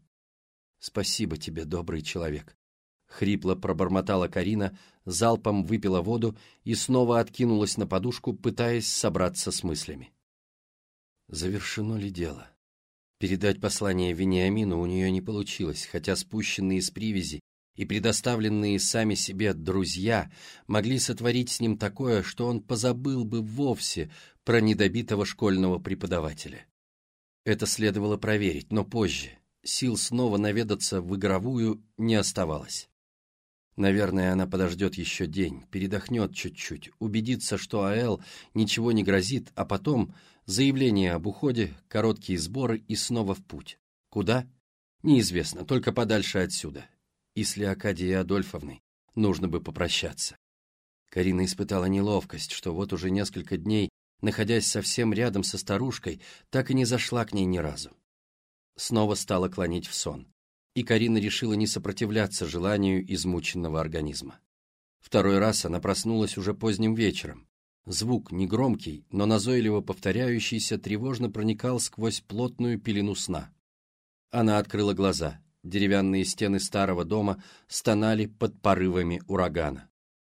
«Спасибо тебе, добрый человек», Хрипло пробормотала Карина, залпом выпила воду и снова откинулась на подушку, пытаясь собраться с мыслями. Завершено ли дело? Передать послание Вениамину у нее не получилось, хотя спущенные с привязи и предоставленные сами себе друзья могли сотворить с ним такое, что он позабыл бы вовсе про недобитого школьного преподавателя. Это следовало проверить, но позже. Сил снова наведаться в игровую не оставалось. Наверное, она подождет еще день, передохнет чуть-чуть, убедится, что АЭЛ ничего не грозит, а потом заявление об уходе, короткие сборы и снова в путь. Куда? Неизвестно, только подальше отсюда. И с Леокадией Адольфовной нужно бы попрощаться. Карина испытала неловкость, что вот уже несколько дней, находясь совсем рядом со старушкой, так и не зашла к ней ни разу. Снова стала клонить в сон и Карина решила не сопротивляться желанию измученного организма. Второй раз она проснулась уже поздним вечером. Звук, негромкий, но назойливо повторяющийся, тревожно проникал сквозь плотную пелену сна. Она открыла глаза. Деревянные стены старого дома стонали под порывами урагана.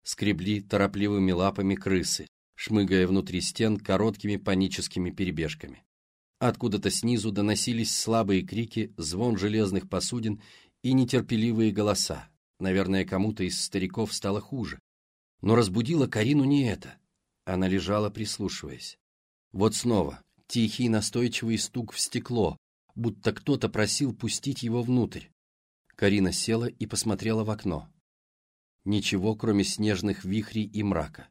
Скребли торопливыми лапами крысы, шмыгая внутри стен короткими паническими перебежками. Откуда-то снизу доносились слабые крики, звон железных посудин и нетерпеливые голоса. Наверное, кому-то из стариков стало хуже. Но разбудила Карину не это. Она лежала, прислушиваясь. Вот снова тихий настойчивый стук в стекло, будто кто-то просил пустить его внутрь. Карина села и посмотрела в окно. Ничего, кроме снежных вихрей и мрака.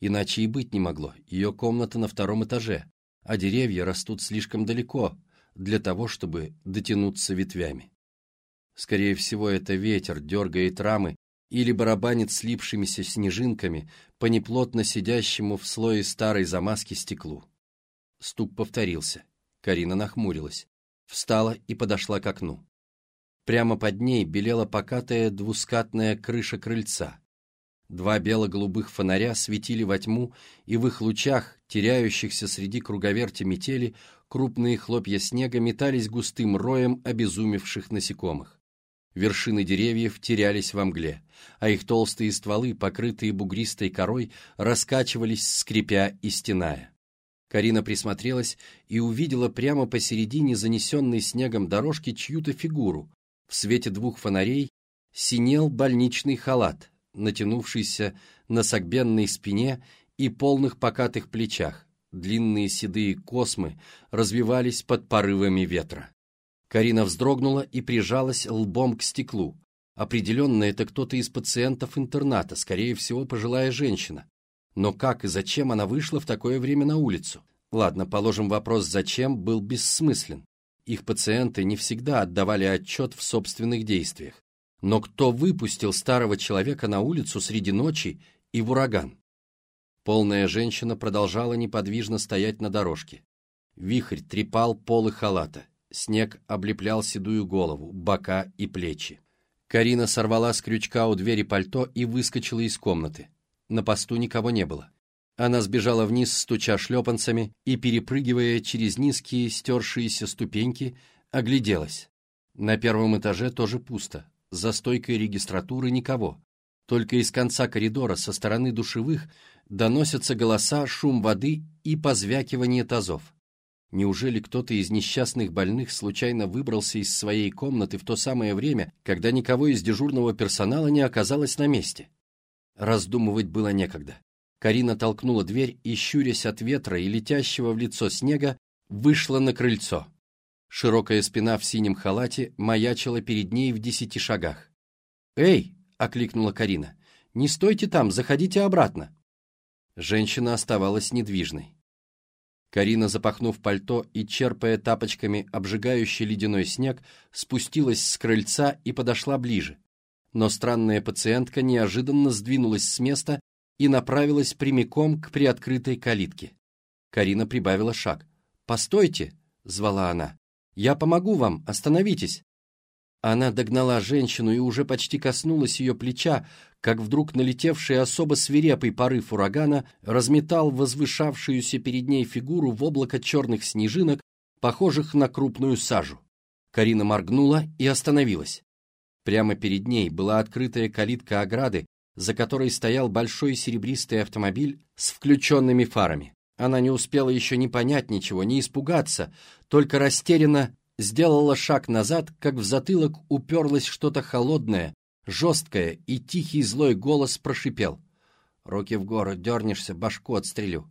Иначе и быть не могло, ее комната на втором этаже, а деревья растут слишком далеко для того, чтобы дотянуться ветвями. Скорее всего, это ветер дергает рамы или барабанит слипшимися снежинками по неплотно сидящему в слое старой замазки стеклу. Стук повторился. Карина нахмурилась. Встала и подошла к окну. Прямо под ней белела покатая двускатная крыша крыльца. Два бело-голубых фонаря светили во тьму, и в их лучах, теряющихся среди круговерти метели, крупные хлопья снега метались густым роем обезумевших насекомых. Вершины деревьев терялись во мгле, а их толстые стволы, покрытые бугристой корой, раскачивались, скрипя и стеная. Карина присмотрелась и увидела прямо посередине занесенной снегом дорожки чью-то фигуру. В свете двух фонарей синел больничный халат, натянувшийся на согбенной спине и полных покатых плечах. Длинные седые космы развивались под порывами ветра. Карина вздрогнула и прижалась лбом к стеклу. Определенно, это кто-то из пациентов интерната, скорее всего, пожилая женщина. Но как и зачем она вышла в такое время на улицу? Ладно, положим вопрос «зачем» был бессмыслен. Их пациенты не всегда отдавали отчет в собственных действиях. Но кто выпустил старого человека на улицу среди ночи и в ураган? Полная женщина продолжала неподвижно стоять на дорожке. Вихрь трепал полы халата. Снег облеплял седую голову, бока и плечи. Карина сорвала с крючка у двери пальто и выскочила из комнаты. На посту никого не было. Она сбежала вниз, стуча шлепанцами и, перепрыгивая через низкие стершиеся ступеньки, огляделась. На первом этаже тоже пусто, за стойкой регистратуры никого. Только из конца коридора со стороны душевых доносятся голоса, шум воды и позвякивание тазов. Неужели кто-то из несчастных больных случайно выбрался из своей комнаты в то самое время, когда никого из дежурного персонала не оказалось на месте? Раздумывать было некогда. Карина толкнула дверь и, щурясь от ветра и летящего в лицо снега, вышла на крыльцо. Широкая спина в синем халате маячила перед ней в десяти шагах. «Эй!» — окликнула Карина. «Не стойте там, заходите обратно!» Женщина оставалась недвижной. Карина, запахнув пальто и черпая тапочками обжигающий ледяной снег, спустилась с крыльца и подошла ближе. Но странная пациентка неожиданно сдвинулась с места и направилась прямиком к приоткрытой калитке. Карина прибавила шаг. «Постойте!» — звала она. «Я помогу вам, остановитесь!» Она догнала женщину и уже почти коснулась ее плеча, как вдруг налетевший особо свирепый порыв урагана разметал возвышавшуюся перед ней фигуру в облако черных снежинок, похожих на крупную сажу. Карина моргнула и остановилась. Прямо перед ней была открытая калитка ограды, за которой стоял большой серебристый автомобиль с включенными фарами. Она не успела еще не понять ничего, не испугаться, только растерянно сделала шаг назад, как в затылок уперлось что-то холодное, жесткое, и тихий злой голос прошипел. «Руки в гору, дернешься, башку отстрелю».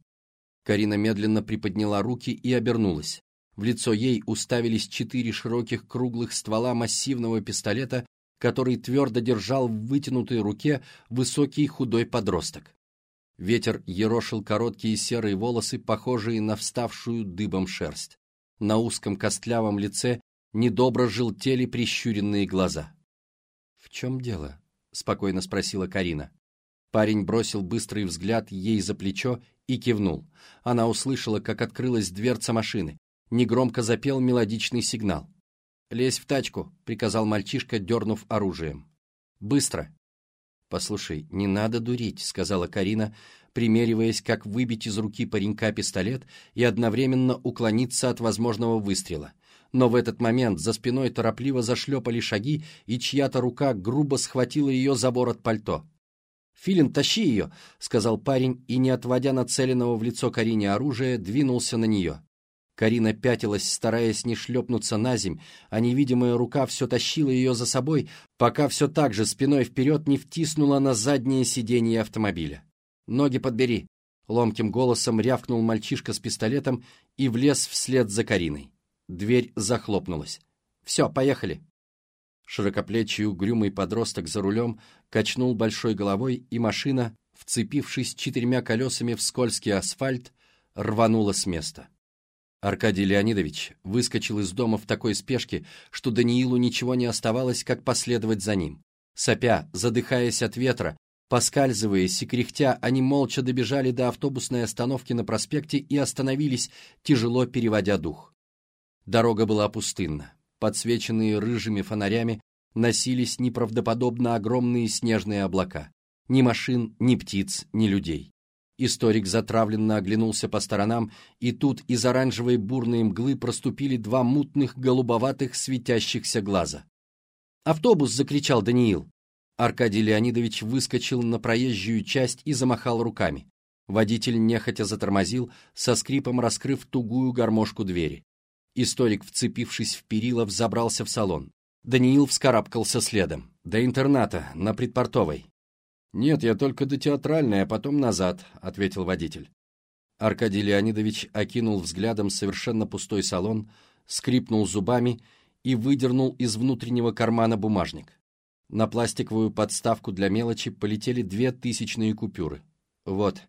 Карина медленно приподняла руки и обернулась. В лицо ей уставились четыре широких круглых ствола массивного пистолета, который твердо держал в вытянутой руке высокий худой подросток. Ветер ерошил короткие серые волосы, похожие на вставшую дыбом шерсть. На узком костлявом лице недобро желтели прищуренные глаза. «В чем дело?» — спокойно спросила Карина. Парень бросил быстрый взгляд ей за плечо и кивнул. Она услышала, как открылась дверца машины. Негромко запел мелодичный сигнал. «Лезь в тачку», — приказал мальчишка, дернув оружием. «Быстро!» «Послушай, не надо дурить», — сказала Карина, примериваясь, как выбить из руки паренька пистолет и одновременно уклониться от возможного выстрела. Но в этот момент за спиной торопливо зашлепали шаги, и чья-то рука грубо схватила ее за ворот пальто. «Филин, тащи ее!» — сказал парень, и, не отводя нацеленного в лицо Карине оружия, двинулся на нее. Карина пятилась, стараясь не шлепнуться на земь, а невидимая рука все тащила ее за собой, пока все так же спиной вперед не втиснула на заднее сиденье автомобиля. «Ноги подбери!» — ломким голосом рявкнул мальчишка с пистолетом и влез вслед за Кариной. Дверь захлопнулась. «Все, поехали!» Широкоплечий угрюмый подросток за рулем качнул большой головой, и машина, вцепившись четырьмя колесами в скользкий асфальт, рванула с места. Аркадий Леонидович выскочил из дома в такой спешке, что Даниилу ничего не оставалось, как последовать за ним. Сопя, задыхаясь от ветра, Поскальзываясь и кряхтя, они молча добежали до автобусной остановки на проспекте и остановились, тяжело переводя дух. Дорога была пустынна. Подсвеченные рыжими фонарями носились неправдоподобно огромные снежные облака. Ни машин, ни птиц, ни людей. Историк затравленно оглянулся по сторонам, и тут из оранжевой бурной мглы проступили два мутных голубоватых светящихся глаза. «Автобус!» — закричал Даниил. Аркадий Леонидович выскочил на проезжую часть и замахал руками. Водитель нехотя затормозил, со скрипом раскрыв тугую гармошку двери. Историк, вцепившись в перила, взобрался в салон. Даниил вскарабкался следом. До интерната, на предпортовой. «Нет, я только до театральной, а потом назад», — ответил водитель. Аркадий Леонидович окинул взглядом совершенно пустой салон, скрипнул зубами и выдернул из внутреннего кармана бумажник. На пластиковую подставку для мелочи полетели две тысячные купюры. Вот.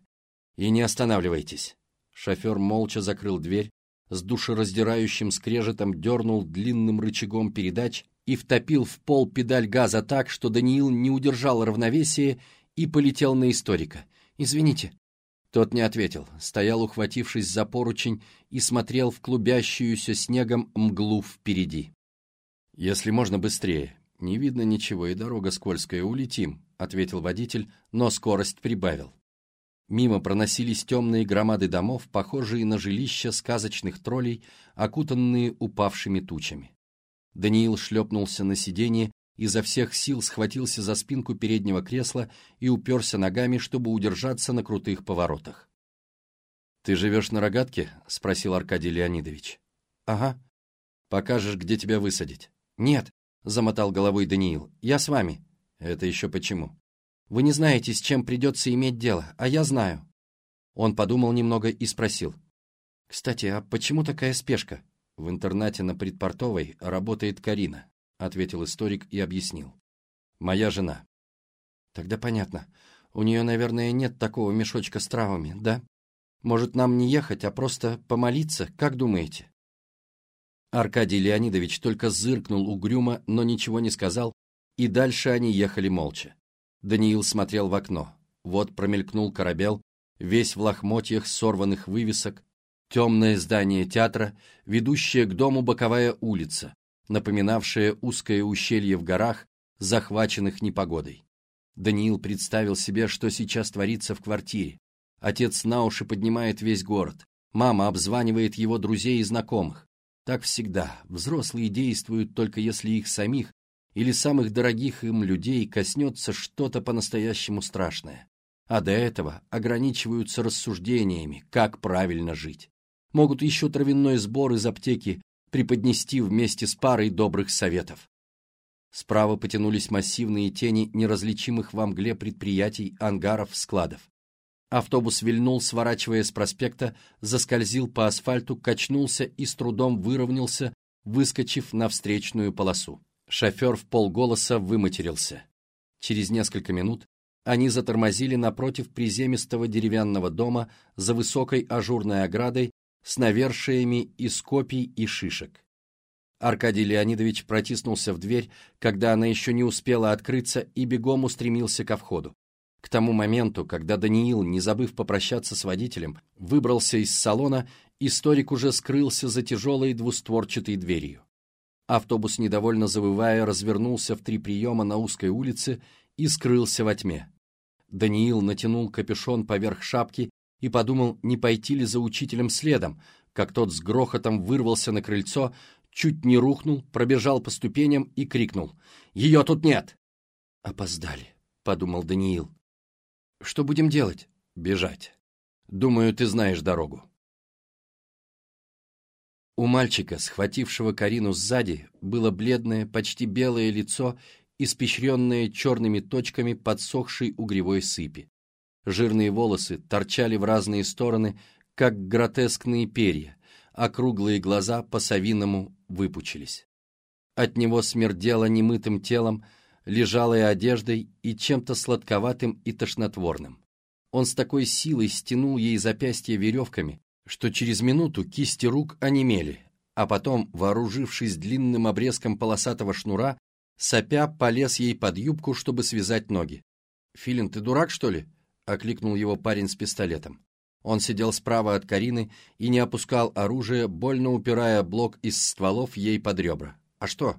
И не останавливайтесь. Шофер молча закрыл дверь, с душераздирающим скрежетом дернул длинным рычагом передач и втопил в пол педаль газа так, что Даниил не удержал равновесие и полетел на историка. «Извините». Тот не ответил, стоял, ухватившись за поручень, и смотрел в клубящуюся снегом мглу впереди. «Если можно быстрее», «Не видно ничего, и дорога скользкая, улетим», — ответил водитель, но скорость прибавил. Мимо проносились темные громады домов, похожие на жилища сказочных троллей, окутанные упавшими тучами. Даниил шлепнулся на сиденье, изо всех сил схватился за спинку переднего кресла и уперся ногами, чтобы удержаться на крутых поворотах. «Ты живешь на рогатке?» — спросил Аркадий Леонидович. «Ага». «Покажешь, где тебя высадить?» «Нет, — замотал головой Даниил. «Я с вами». «Это еще почему?» «Вы не знаете, с чем придется иметь дело, а я знаю». Он подумал немного и спросил. «Кстати, а почему такая спешка?» «В интернате на предпортовой работает Карина», — ответил историк и объяснил. «Моя жена». «Тогда понятно. У нее, наверное, нет такого мешочка с травами, да? Может, нам не ехать, а просто помолиться, как думаете?» Аркадий Леонидович только зыркнул угрюмо, но ничего не сказал, и дальше они ехали молча. Даниил смотрел в окно. Вот промелькнул корабел, весь в лохмотьях сорванных вывесок, темное здание театра, ведущая к дому боковая улица, напоминавшая узкое ущелье в горах, захваченных непогодой. Даниил представил себе, что сейчас творится в квартире. Отец на уши поднимает весь город. Мама обзванивает его друзей и знакомых. Так всегда, взрослые действуют только если их самих или самых дорогих им людей коснется что-то по-настоящему страшное. А до этого ограничиваются рассуждениями, как правильно жить. Могут еще травяной сбор из аптеки преподнести вместе с парой добрых советов. Справа потянулись массивные тени неразличимых во мгле предприятий, ангаров, складов. Автобус вильнул, сворачивая с проспекта, заскользил по асфальту, качнулся и с трудом выровнялся, выскочив на встречную полосу. Шофер в полголоса выматерился. Через несколько минут они затормозили напротив приземистого деревянного дома за высокой ажурной оградой с навершиями из копий и шишек. Аркадий Леонидович протиснулся в дверь, когда она еще не успела открыться, и бегом устремился ко входу. К тому моменту, когда Даниил, не забыв попрощаться с водителем, выбрался из салона, историк уже скрылся за тяжелой двустворчатой дверью. Автобус, недовольно завывая, развернулся в три приема на узкой улице и скрылся во тьме. Даниил натянул капюшон поверх шапки и подумал, не пойти ли за учителем следом, как тот с грохотом вырвался на крыльцо, чуть не рухнул, пробежал по ступеням и крикнул «Ее тут нет!» «Опоздали», — подумал Даниил. Что будем делать? Бежать. Думаю, ты знаешь дорогу. У мальчика, схватившего Карину сзади, было бледное, почти белое лицо, испещренное черными точками подсохшей угревой сыпи. Жирные волосы торчали в разные стороны, как гротескные перья, а круглые глаза по-совиному выпучились. От него смердело немытым телом, лежалой одеждой и чем-то сладковатым и тошнотворным. Он с такой силой стянул ей запястья веревками, что через минуту кисти рук онемели, а потом, вооружившись длинным обрезком полосатого шнура, сопя полез ей под юбку, чтобы связать ноги. «Филин, ты дурак, что ли?» — окликнул его парень с пистолетом. Он сидел справа от Карины и не опускал оружие, больно упирая блок из стволов ей под ребра. «А что?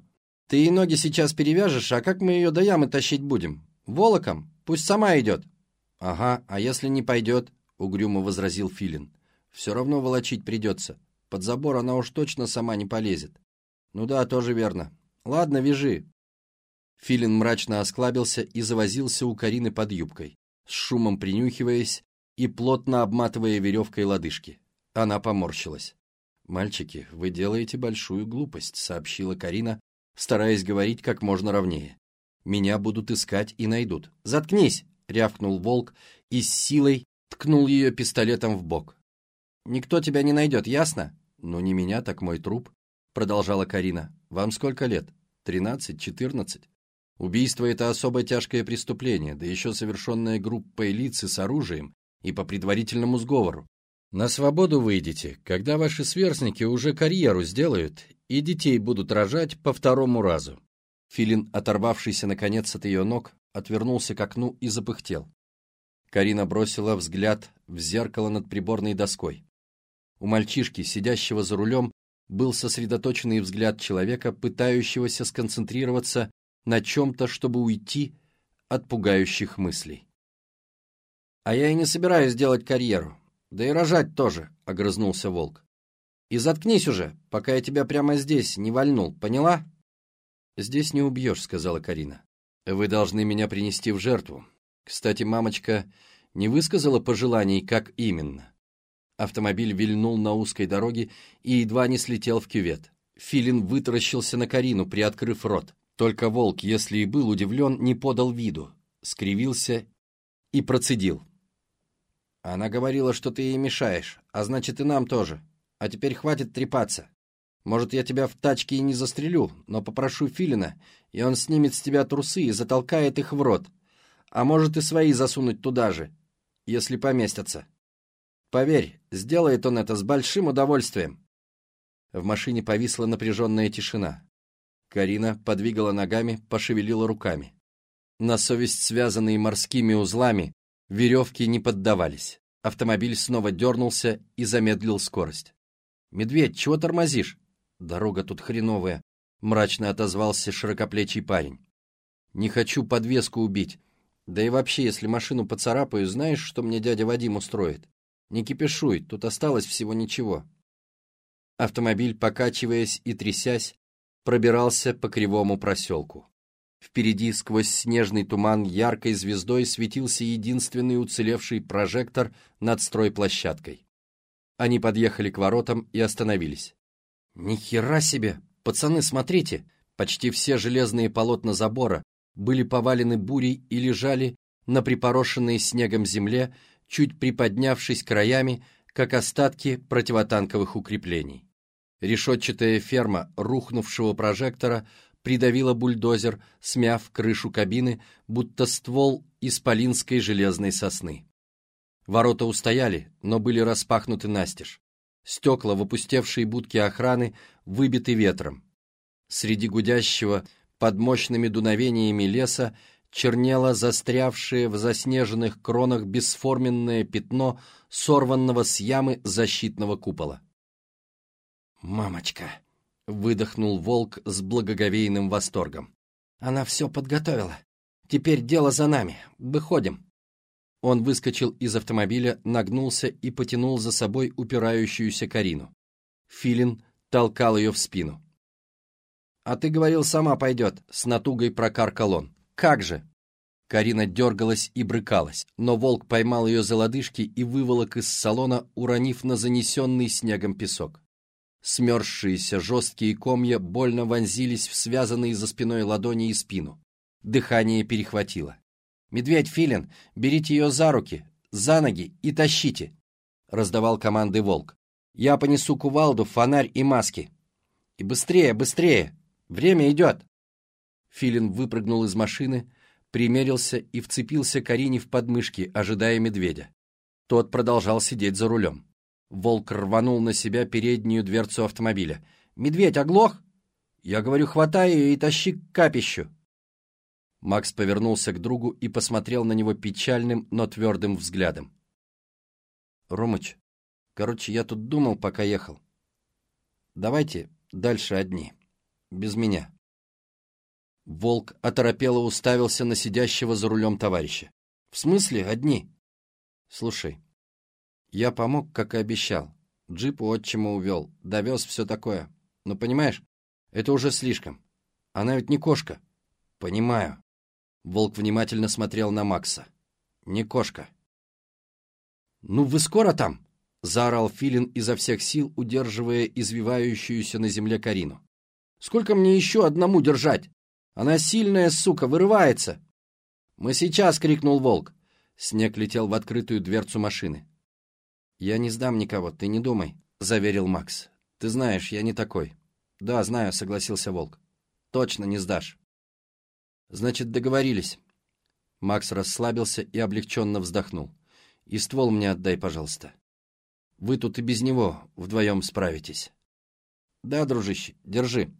Ты ей ноги сейчас перевяжешь, а как мы ее до ямы тащить будем? Волоком? Пусть сама идет». «Ага, а если не пойдет?» — угрюмо возразил Филин. «Все равно волочить придется. Под забор она уж точно сама не полезет». «Ну да, тоже верно. Ладно, вяжи». Филин мрачно осклабился и завозился у Карины под юбкой, с шумом принюхиваясь и плотно обматывая веревкой лодыжки. Она поморщилась. «Мальчики, вы делаете большую глупость», — сообщила Карина, стараясь говорить как можно ровнее. «Меня будут искать и найдут». «Заткнись!» — рявкнул волк и с силой ткнул ее пистолетом в бок. «Никто тебя не найдет, ясно?» «Ну, не меня, так мой труп», — продолжала Карина. «Вам сколько лет? Тринадцать, четырнадцать?» Убийство — это особо тяжкое преступление, да еще совершенное группой лиц с оружием и по предварительному сговору. На свободу выйдете, когда ваши сверстники уже карьеру сделают и детей будут рожать по второму разу. Филин, оторвавшийся наконец от ее ног, отвернулся к окну и запыхтел. Карина бросила взгляд в зеркало над приборной доской. У мальчишки, сидящего за рулем, был сосредоточенный взгляд человека, пытающегося сконцентрироваться на чем-то, чтобы уйти от пугающих мыслей. «А я и не собираюсь делать карьеру. Да и рожать тоже», — огрызнулся волк. «И заткнись уже, пока я тебя прямо здесь не вальнул, поняла?» «Здесь не убьешь», — сказала Карина. «Вы должны меня принести в жертву. Кстати, мамочка не высказала пожеланий, как именно». Автомобиль вильнул на узкой дороге и едва не слетел в кювет. Филин вытаращился на Карину, приоткрыв рот. Только волк, если и был удивлен, не подал виду, скривился и процедил. Она говорила, что ты ей мешаешь, а значит и нам тоже. А теперь хватит трепаться. Может, я тебя в тачке и не застрелю, но попрошу Филина, и он снимет с тебя трусы и затолкает их в рот. А может и свои засунуть туда же, если поместятся. Поверь, сделает он это с большим удовольствием. В машине повисла напряженная тишина. Карина подвигала ногами, пошевелила руками. На совесть связанные морскими узлами, веревки не поддавались. Автомобиль снова дернулся и замедлил скорость. «Медведь, чего тормозишь?» «Дорога тут хреновая», — мрачно отозвался широкоплечий парень. «Не хочу подвеску убить. Да и вообще, если машину поцарапаю, знаешь, что мне дядя Вадим устроит? Не кипишуй, тут осталось всего ничего». Автомобиль, покачиваясь и трясясь, пробирался по кривому проселку. Впереди сквозь снежный туман яркой звездой светился единственный уцелевший прожектор над стройплощадкой. Они подъехали к воротам и остановились. «Ни хера себе! Пацаны, смотрите!» Почти все железные полотна забора были повалены бурей и лежали на припорошенной снегом земле, чуть приподнявшись краями, как остатки противотанковых укреплений. Решетчатая ферма рухнувшего прожектора придавила бульдозер, смяв крышу кабины, будто ствол исполинской железной сосны. Ворота устояли, но были распахнуты настежь. Стекла в опустевшей будке охраны выбиты ветром. Среди гудящего под мощными дуновениями леса чернело застрявшее в заснеженных кронах бесформенное пятно сорванного с ямы защитного купола. «Мамочка!» — выдохнул волк с благоговейным восторгом. «Она все подготовила. Теперь дело за нами. Выходим». Он выскочил из автомобиля, нагнулся и потянул за собой упирающуюся Карину. Филин толкал ее в спину. «А ты говорил, сама пойдет», — с натугой прокаркал он. «Как же?» Карина дергалась и брыкалась, но волк поймал ее за лодыжки и выволок из салона, уронив на занесенный снегом песок. Смерзшиеся жесткие комья больно вонзились в связанные за спиной ладони и спину. Дыхание перехватило. «Медведь, Филин, берите ее за руки, за ноги и тащите!» — раздавал команды волк. «Я понесу кувалду, фонарь и маски!» «И быстрее, быстрее! Время идет!» Филин выпрыгнул из машины, примерился и вцепился Карине в подмышки, ожидая медведя. Тот продолжал сидеть за рулем. Волк рванул на себя переднюю дверцу автомобиля. «Медведь, оглох?» «Я говорю, хватай ее и тащи к капищу». Макс повернулся к другу и посмотрел на него печальным, но твердым взглядом. «Ромыч, короче, я тут думал, пока ехал. Давайте дальше одни, без меня». Волк оторопело уставился на сидящего за рулем товарища. «В смысле одни?» «Слушай, я помог, как и обещал. Джип у отчима увел, довез все такое. Но понимаешь, это уже слишком. Она ведь не кошка». «Понимаю». Волк внимательно смотрел на Макса. «Не кошка». «Ну вы скоро там?» — заорал Филин изо всех сил, удерживая извивающуюся на земле Карину. «Сколько мне еще одному держать? Она сильная, сука, вырывается!» «Мы сейчас!» — крикнул волк. Снег летел в открытую дверцу машины. «Я не сдам никого, ты не думай», — заверил Макс. «Ты знаешь, я не такой». «Да, знаю», — согласился волк. «Точно не сдашь». «Значит, договорились». Макс расслабился и облегченно вздохнул. «И ствол мне отдай, пожалуйста. Вы тут и без него вдвоем справитесь». «Да, дружище, держи».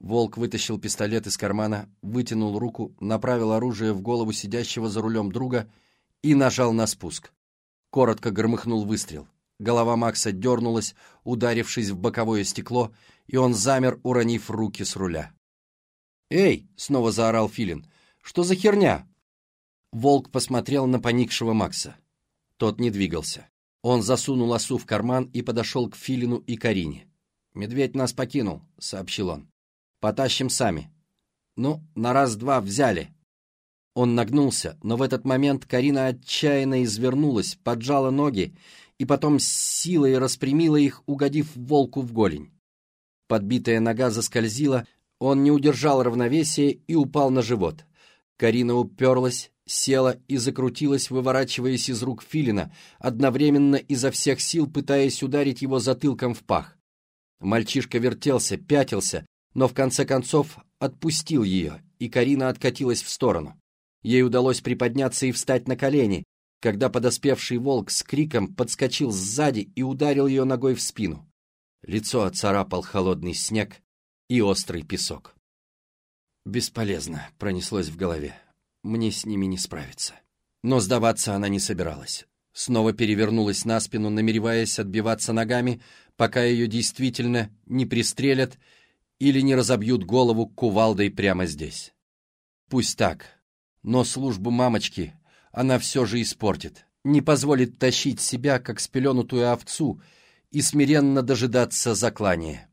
Волк вытащил пистолет из кармана, вытянул руку, направил оружие в голову сидящего за рулем друга и нажал на спуск. Коротко громыхнул выстрел. Голова Макса дернулась, ударившись в боковое стекло, и он замер, уронив руки с руля. «Эй!» — снова заорал Филин. «Что за херня?» Волк посмотрел на поникшего Макса. Тот не двигался. Он засунул осу в карман и подошел к Филину и Карине. «Медведь нас покинул», — сообщил он. Потащим сами. Ну, на раз-два взяли. Он нагнулся, но в этот момент Карина отчаянно извернулась, поджала ноги и потом с силой распрямила их, угодив волку в голень. Подбитая нога заскользила, он не удержал равновесия и упал на живот. Карина уперлась, села и закрутилась, выворачиваясь из рук Филина, одновременно изо всех сил пытаясь ударить его затылком в пах. Мальчишка вертелся, пятился, но в конце концов отпустил ее, и Карина откатилась в сторону. Ей удалось приподняться и встать на колени, когда подоспевший волк с криком подскочил сзади и ударил ее ногой в спину. Лицо отцарапал холодный снег и острый песок. «Бесполезно», — пронеслось в голове. «Мне с ними не справиться». Но сдаваться она не собиралась. Снова перевернулась на спину, намереваясь отбиваться ногами, пока ее действительно не пристрелят или не разобьют голову кувалдой прямо здесь. Пусть так, но службу мамочки она все же испортит, не позволит тащить себя, как спеленутую овцу, и смиренно дожидаться заклания.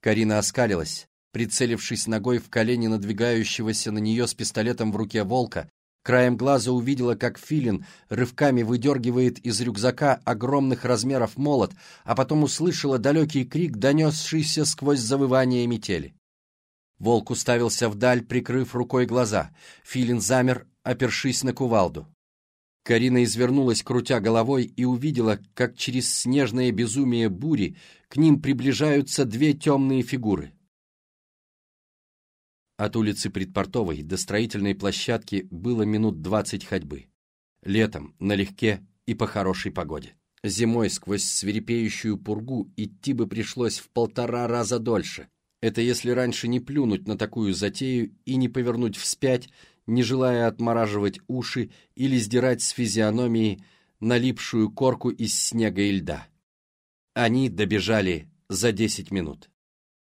Карина оскалилась, прицелившись ногой в колени надвигающегося на нее с пистолетом в руке волка, Краем глаза увидела, как Филин рывками выдергивает из рюкзака огромных размеров молот, а потом услышала далекий крик, донесшийся сквозь завывание метели. Волк уставился вдаль, прикрыв рукой глаза. Филин замер, опершись на кувалду. Карина извернулась, крутя головой, и увидела, как через снежное безумие бури к ним приближаются две темные фигуры. От улицы Предпортовой до строительной площадки было минут двадцать ходьбы. Летом, налегке и по хорошей погоде. Зимой сквозь свирепеющую пургу идти бы пришлось в полтора раза дольше. Это если раньше не плюнуть на такую затею и не повернуть вспять, не желая отмораживать уши или сдирать с физиономии налипшую корку из снега и льда. Они добежали за десять минут.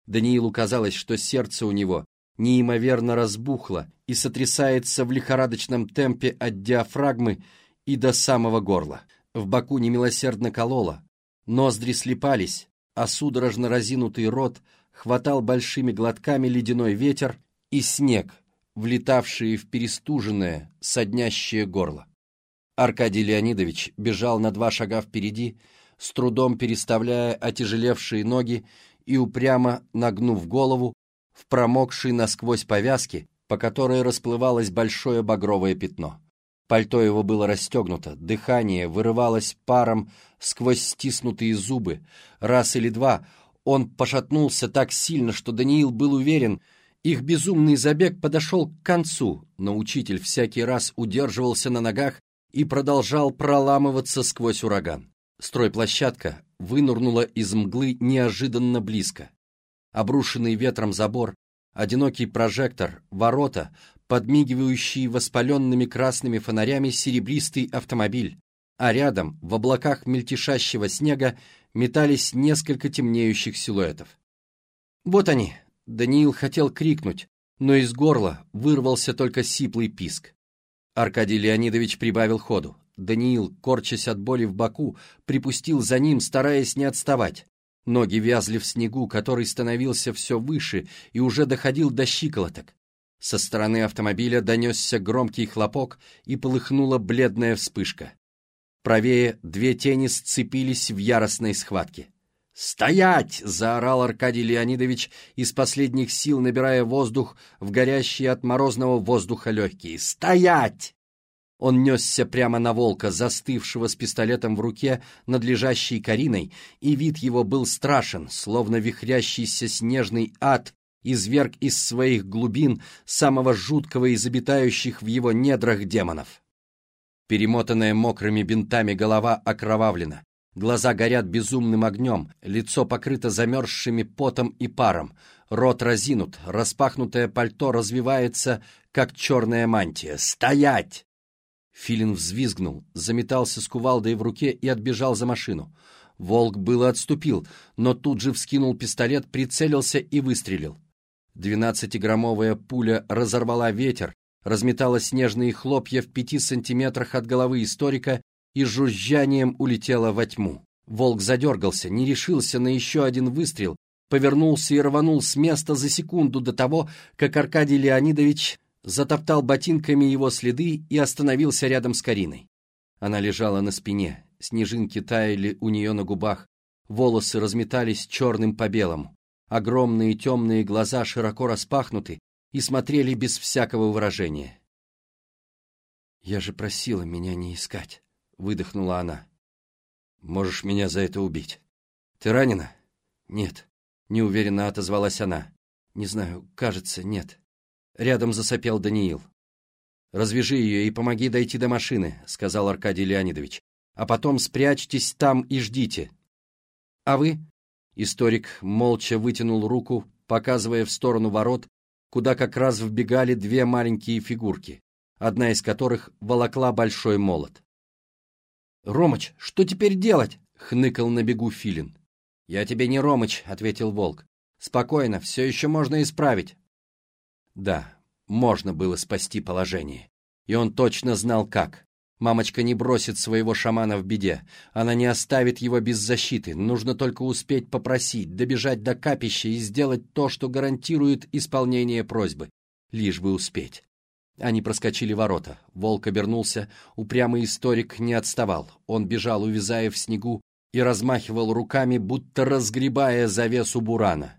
Даниилу казалось, что сердце у него неимоверно разбухло и сотрясается в лихорадочном темпе от диафрагмы и до самого горла. В боку немилосердно кололо, ноздри слепались, а судорожно разинутый рот хватал большими глотками ледяной ветер и снег, влетавшие в перестуженное, соднящее горло. Аркадий Леонидович бежал на два шага впереди, с трудом переставляя отяжелевшие ноги и упрямо нагнув голову, в промокшей насквозь повязке, по которой расплывалось большое багровое пятно. Пальто его было расстегнуто, дыхание вырывалось паром сквозь стиснутые зубы. Раз или два он пошатнулся так сильно, что Даниил был уверен, их безумный забег подошел к концу, но учитель всякий раз удерживался на ногах и продолжал проламываться сквозь ураган. Стройплощадка вынурнула из мглы неожиданно близко обрушенный ветром забор, одинокий прожектор, ворота, подмигивающий воспаленными красными фонарями серебристый автомобиль, а рядом, в облаках мельтешащего снега, метались несколько темнеющих силуэтов. «Вот они!» — Даниил хотел крикнуть, но из горла вырвался только сиплый писк. Аркадий Леонидович прибавил ходу. Даниил, корчась от боли в боку, припустил за ним, стараясь не отставать. Ноги вязли в снегу, который становился все выше и уже доходил до щиколоток. Со стороны автомобиля донесся громкий хлопок и полыхнула бледная вспышка. Правее две тени сцепились в яростной схватке. «Стоять!» — заорал Аркадий Леонидович из последних сил, набирая воздух в горящие от морозного воздуха легкие. «Стоять!» Он несся прямо на волка, застывшего с пистолетом в руке над лежащей Кариной, и вид его был страшен, словно вихрящийся снежный ад изверг из своих глубин самого жуткого из обитающих в его недрах демонов. Перемотанная мокрыми бинтами голова окровавлена, глаза горят безумным огнем, лицо покрыто замерзшими потом и паром, рот разинут, распахнутое пальто развивается, как черная мантия. «Стоять!» Филин взвизгнул, заметался с кувалдой в руке и отбежал за машину. Волк было отступил, но тут же вскинул пистолет, прицелился и выстрелил. Двенадцатиграммовая пуля разорвала ветер, разметала снежные хлопья в пяти сантиметрах от головы историка и жужжанием улетела во тьму. Волк задергался, не решился на еще один выстрел, повернулся и рванул с места за секунду до того, как Аркадий Леонидович затоптал ботинками его следы и остановился рядом с Кариной. Она лежала на спине, снежинки таяли у нее на губах, волосы разметались черным по белому, огромные темные глаза широко распахнуты и смотрели без всякого выражения. «Я же просила меня не искать», — выдохнула она. «Можешь меня за это убить. Ты ранена?» «Нет», — неуверенно отозвалась она. «Не знаю, кажется, нет». Рядом засопел Даниил. «Развяжи ее и помоги дойти до машины», — сказал Аркадий Леонидович. «А потом спрячьтесь там и ждите». «А вы?» Историк молча вытянул руку, показывая в сторону ворот, куда как раз вбегали две маленькие фигурки, одна из которых волокла большой молот. «Ромыч, что теперь делать?» — хныкал на бегу Филин. «Я тебе не Ромыч», — ответил Волк. «Спокойно, все еще можно исправить. Да, можно было спасти положение. И он точно знал как. Мамочка не бросит своего шамана в беде. Она не оставит его без защиты. Нужно только успеть попросить, добежать до капища и сделать то, что гарантирует исполнение просьбы. Лишь бы успеть. Они проскочили ворота. Волк обернулся. Упрямый историк не отставал. Он бежал, увязая в снегу, и размахивал руками, будто разгребая завесу бурана.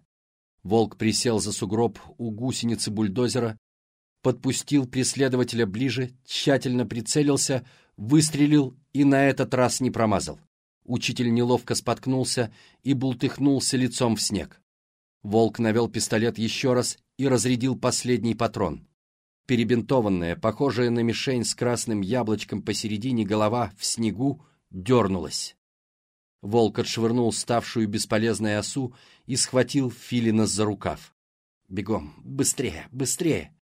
Волк присел за сугроб у гусеницы бульдозера, подпустил преследователя ближе, тщательно прицелился, выстрелил и на этот раз не промазал. Учитель неловко споткнулся и бултыхнулся лицом в снег. Волк навел пистолет еще раз и разрядил последний патрон. Перебинтованная, похожая на мишень с красным яблочком посередине голова в снегу, дернулась. Волк отшвырнул ставшую бесполезной осу и схватил Филина за рукав. «Бегом! Быстрее! Быстрее!»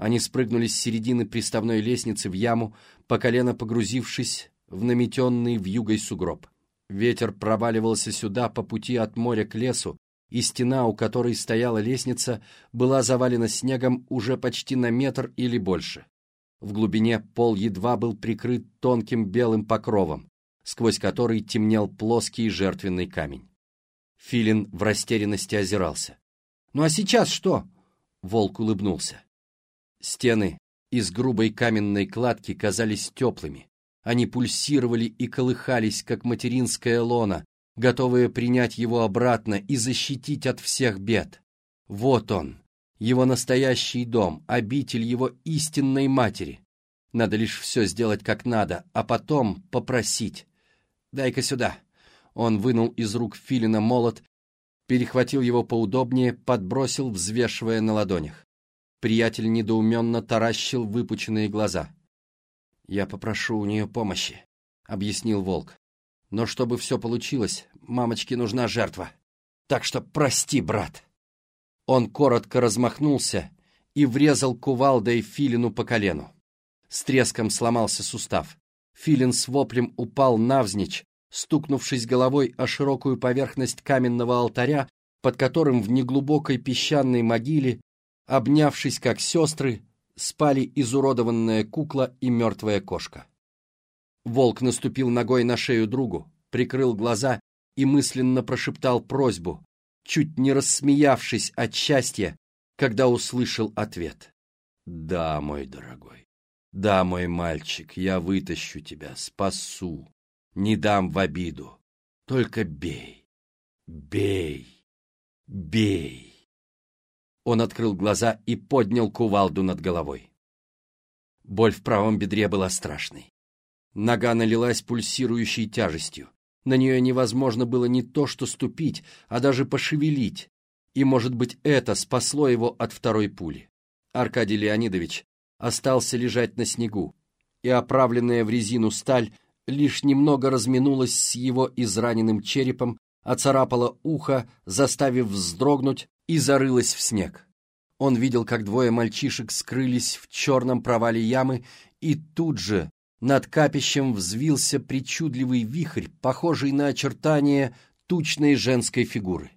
Они спрыгнули с середины приставной лестницы в яму, по колено погрузившись в наметенный вьюгой сугроб. Ветер проваливался сюда по пути от моря к лесу, и стена, у которой стояла лестница, была завалена снегом уже почти на метр или больше. В глубине пол едва был прикрыт тонким белым покровом, сквозь который темнел плоский жертвенный камень. Филин в растерянности озирался. «Ну а сейчас что?» Волк улыбнулся. Стены из грубой каменной кладки казались теплыми. Они пульсировали и колыхались, как материнская лона, готовые принять его обратно и защитить от всех бед. Вот он, его настоящий дом, обитель его истинной матери. Надо лишь все сделать как надо, а потом попросить. «Дай-ка сюда». Он вынул из рук Филина молот, перехватил его поудобнее, подбросил, взвешивая на ладонях. Приятель недоуменно таращил выпученные глаза. «Я попрошу у нее помощи», — объяснил Волк. «Но чтобы все получилось, мамочке нужна жертва. Так что прости, брат». Он коротко размахнулся, и врезал кувалдой Филину по колену. С треском сломался сустав. Филин с воплем упал навзничь, стукнувшись головой о широкую поверхность каменного алтаря, под которым в неглубокой песчаной могиле, обнявшись как сестры, спали изуродованная кукла и мертвая кошка. Волк наступил ногой на шею другу, прикрыл глаза и мысленно прошептал просьбу, чуть не рассмеявшись от счастья, когда услышал ответ. «Да, мой дорогой, да, мой мальчик, я вытащу тебя, спасу, не дам в обиду. Только бей, бей, бей!» Он открыл глаза и поднял кувалду над головой. Боль в правом бедре была страшной. Нога налилась пульсирующей тяжестью. На нее невозможно было не то что ступить, а даже пошевелить и, может быть, это спасло его от второй пули. Аркадий Леонидович остался лежать на снегу, и оправленная в резину сталь лишь немного разминулась с его израненным черепом, оцарапала ухо, заставив вздрогнуть, и зарылась в снег. Он видел, как двое мальчишек скрылись в черном провале ямы, и тут же над капищем взвился причудливый вихрь, похожий на очертания тучной женской фигуры.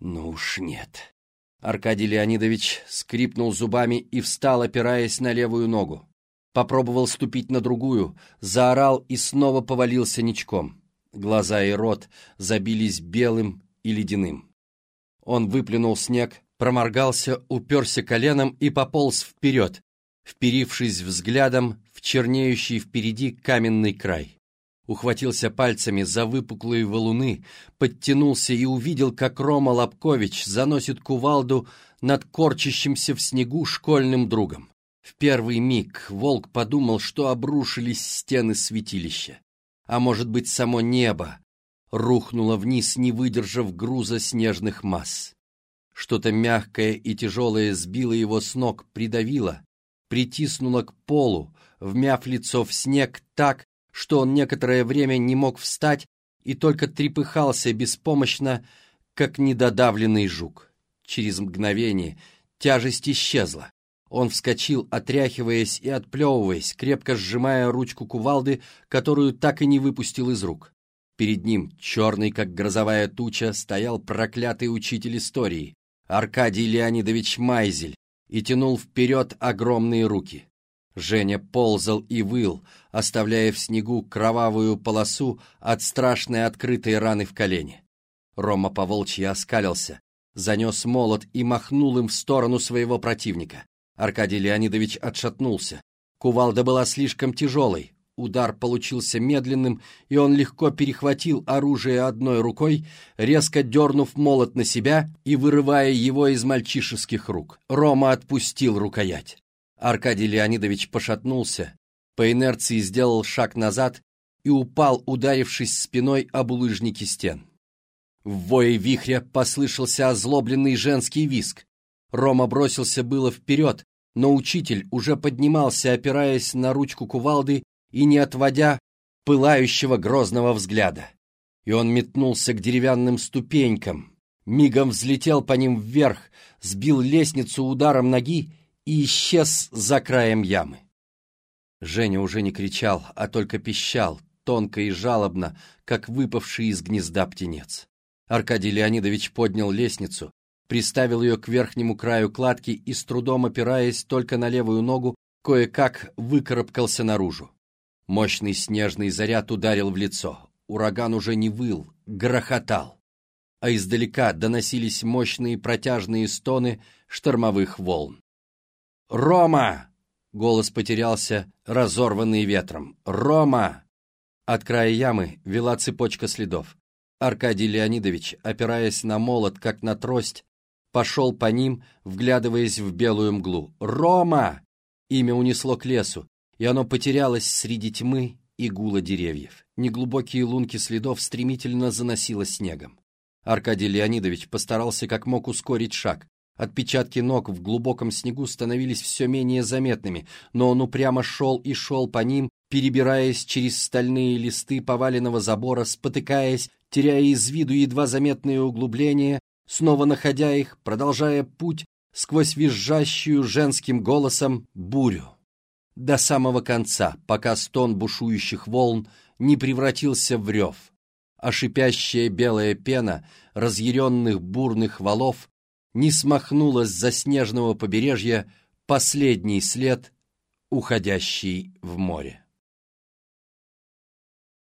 Ну уж нет. Аркадий Леонидович скрипнул зубами и встал, опираясь на левую ногу. Попробовал ступить на другую, заорал и снова повалился ничком. Глаза и рот забились белым и ледяным. Он выплюнул снег, проморгался, уперся коленом и пополз вперед, вперившись взглядом в чернеющий впереди каменный край ухватился пальцами за выпуклые валуны, подтянулся и увидел, как Рома Лобкович заносит кувалду над корчащимся в снегу школьным другом. В первый миг волк подумал, что обрушились стены святилища. А может быть, само небо рухнуло вниз, не выдержав груза снежных масс. Что-то мягкое и тяжелое сбило его с ног, придавило, притиснуло к полу, вмяв лицо в снег так, что он некоторое время не мог встать и только трепыхался беспомощно, как недодавленный жук. Через мгновение тяжесть исчезла. Он вскочил, отряхиваясь и отплевываясь, крепко сжимая ручку кувалды, которую так и не выпустил из рук. Перед ним, черный, как грозовая туча, стоял проклятый учитель истории, Аркадий Леонидович Майзель, и тянул вперед огромные руки. Женя ползал и выл, оставляя в снегу кровавую полосу от страшной открытой раны в колене. Рома поволчьи оскалился, занес молот и махнул им в сторону своего противника. Аркадий Леонидович отшатнулся. Кувалда была слишком тяжелой, удар получился медленным, и он легко перехватил оружие одной рукой, резко дернув молот на себя и вырывая его из мальчишеских рук. Рома отпустил рукоять. Аркадий Леонидович пошатнулся, по инерции сделал шаг назад и упал, ударившись спиной об улыжники стен. В вое вихря послышался озлобленный женский виск. Рома бросился было вперед, но учитель уже поднимался, опираясь на ручку кувалды и не отводя пылающего грозного взгляда. И он метнулся к деревянным ступенькам, мигом взлетел по ним вверх, сбил лестницу ударом ноги и исчез за краем ямы. Женя уже не кричал, а только пищал, тонко и жалобно, как выпавший из гнезда птенец. Аркадий Леонидович поднял лестницу, приставил ее к верхнему краю кладки и, с трудом опираясь только на левую ногу, кое-как выкарабкался наружу. Мощный снежный заряд ударил в лицо. Ураган уже не выл, грохотал. А издалека доносились мощные протяжные стоны штормовых волн. «Рома!» — голос потерялся, разорванный ветром. «Рома!» От края ямы вела цепочка следов. Аркадий Леонидович, опираясь на молот, как на трость, пошел по ним, вглядываясь в белую мглу. «Рома!» Имя унесло к лесу, и оно потерялось среди тьмы и гула деревьев. Неглубокие лунки следов стремительно заносило снегом. Аркадий Леонидович постарался как мог ускорить шаг, Отпечатки ног в глубоком снегу становились все менее заметными, но он упрямо шел и шел по ним, перебираясь через стальные листы поваленного забора, спотыкаясь, теряя из виду едва заметные углубления, снова находя их, продолжая путь, сквозь визжащую женским голосом бурю. До самого конца, пока стон бушующих волн не превратился в рев, а шипящая белая пена разъяренных бурных валов не смахнула с заснеженного побережья последний след, уходящий в море.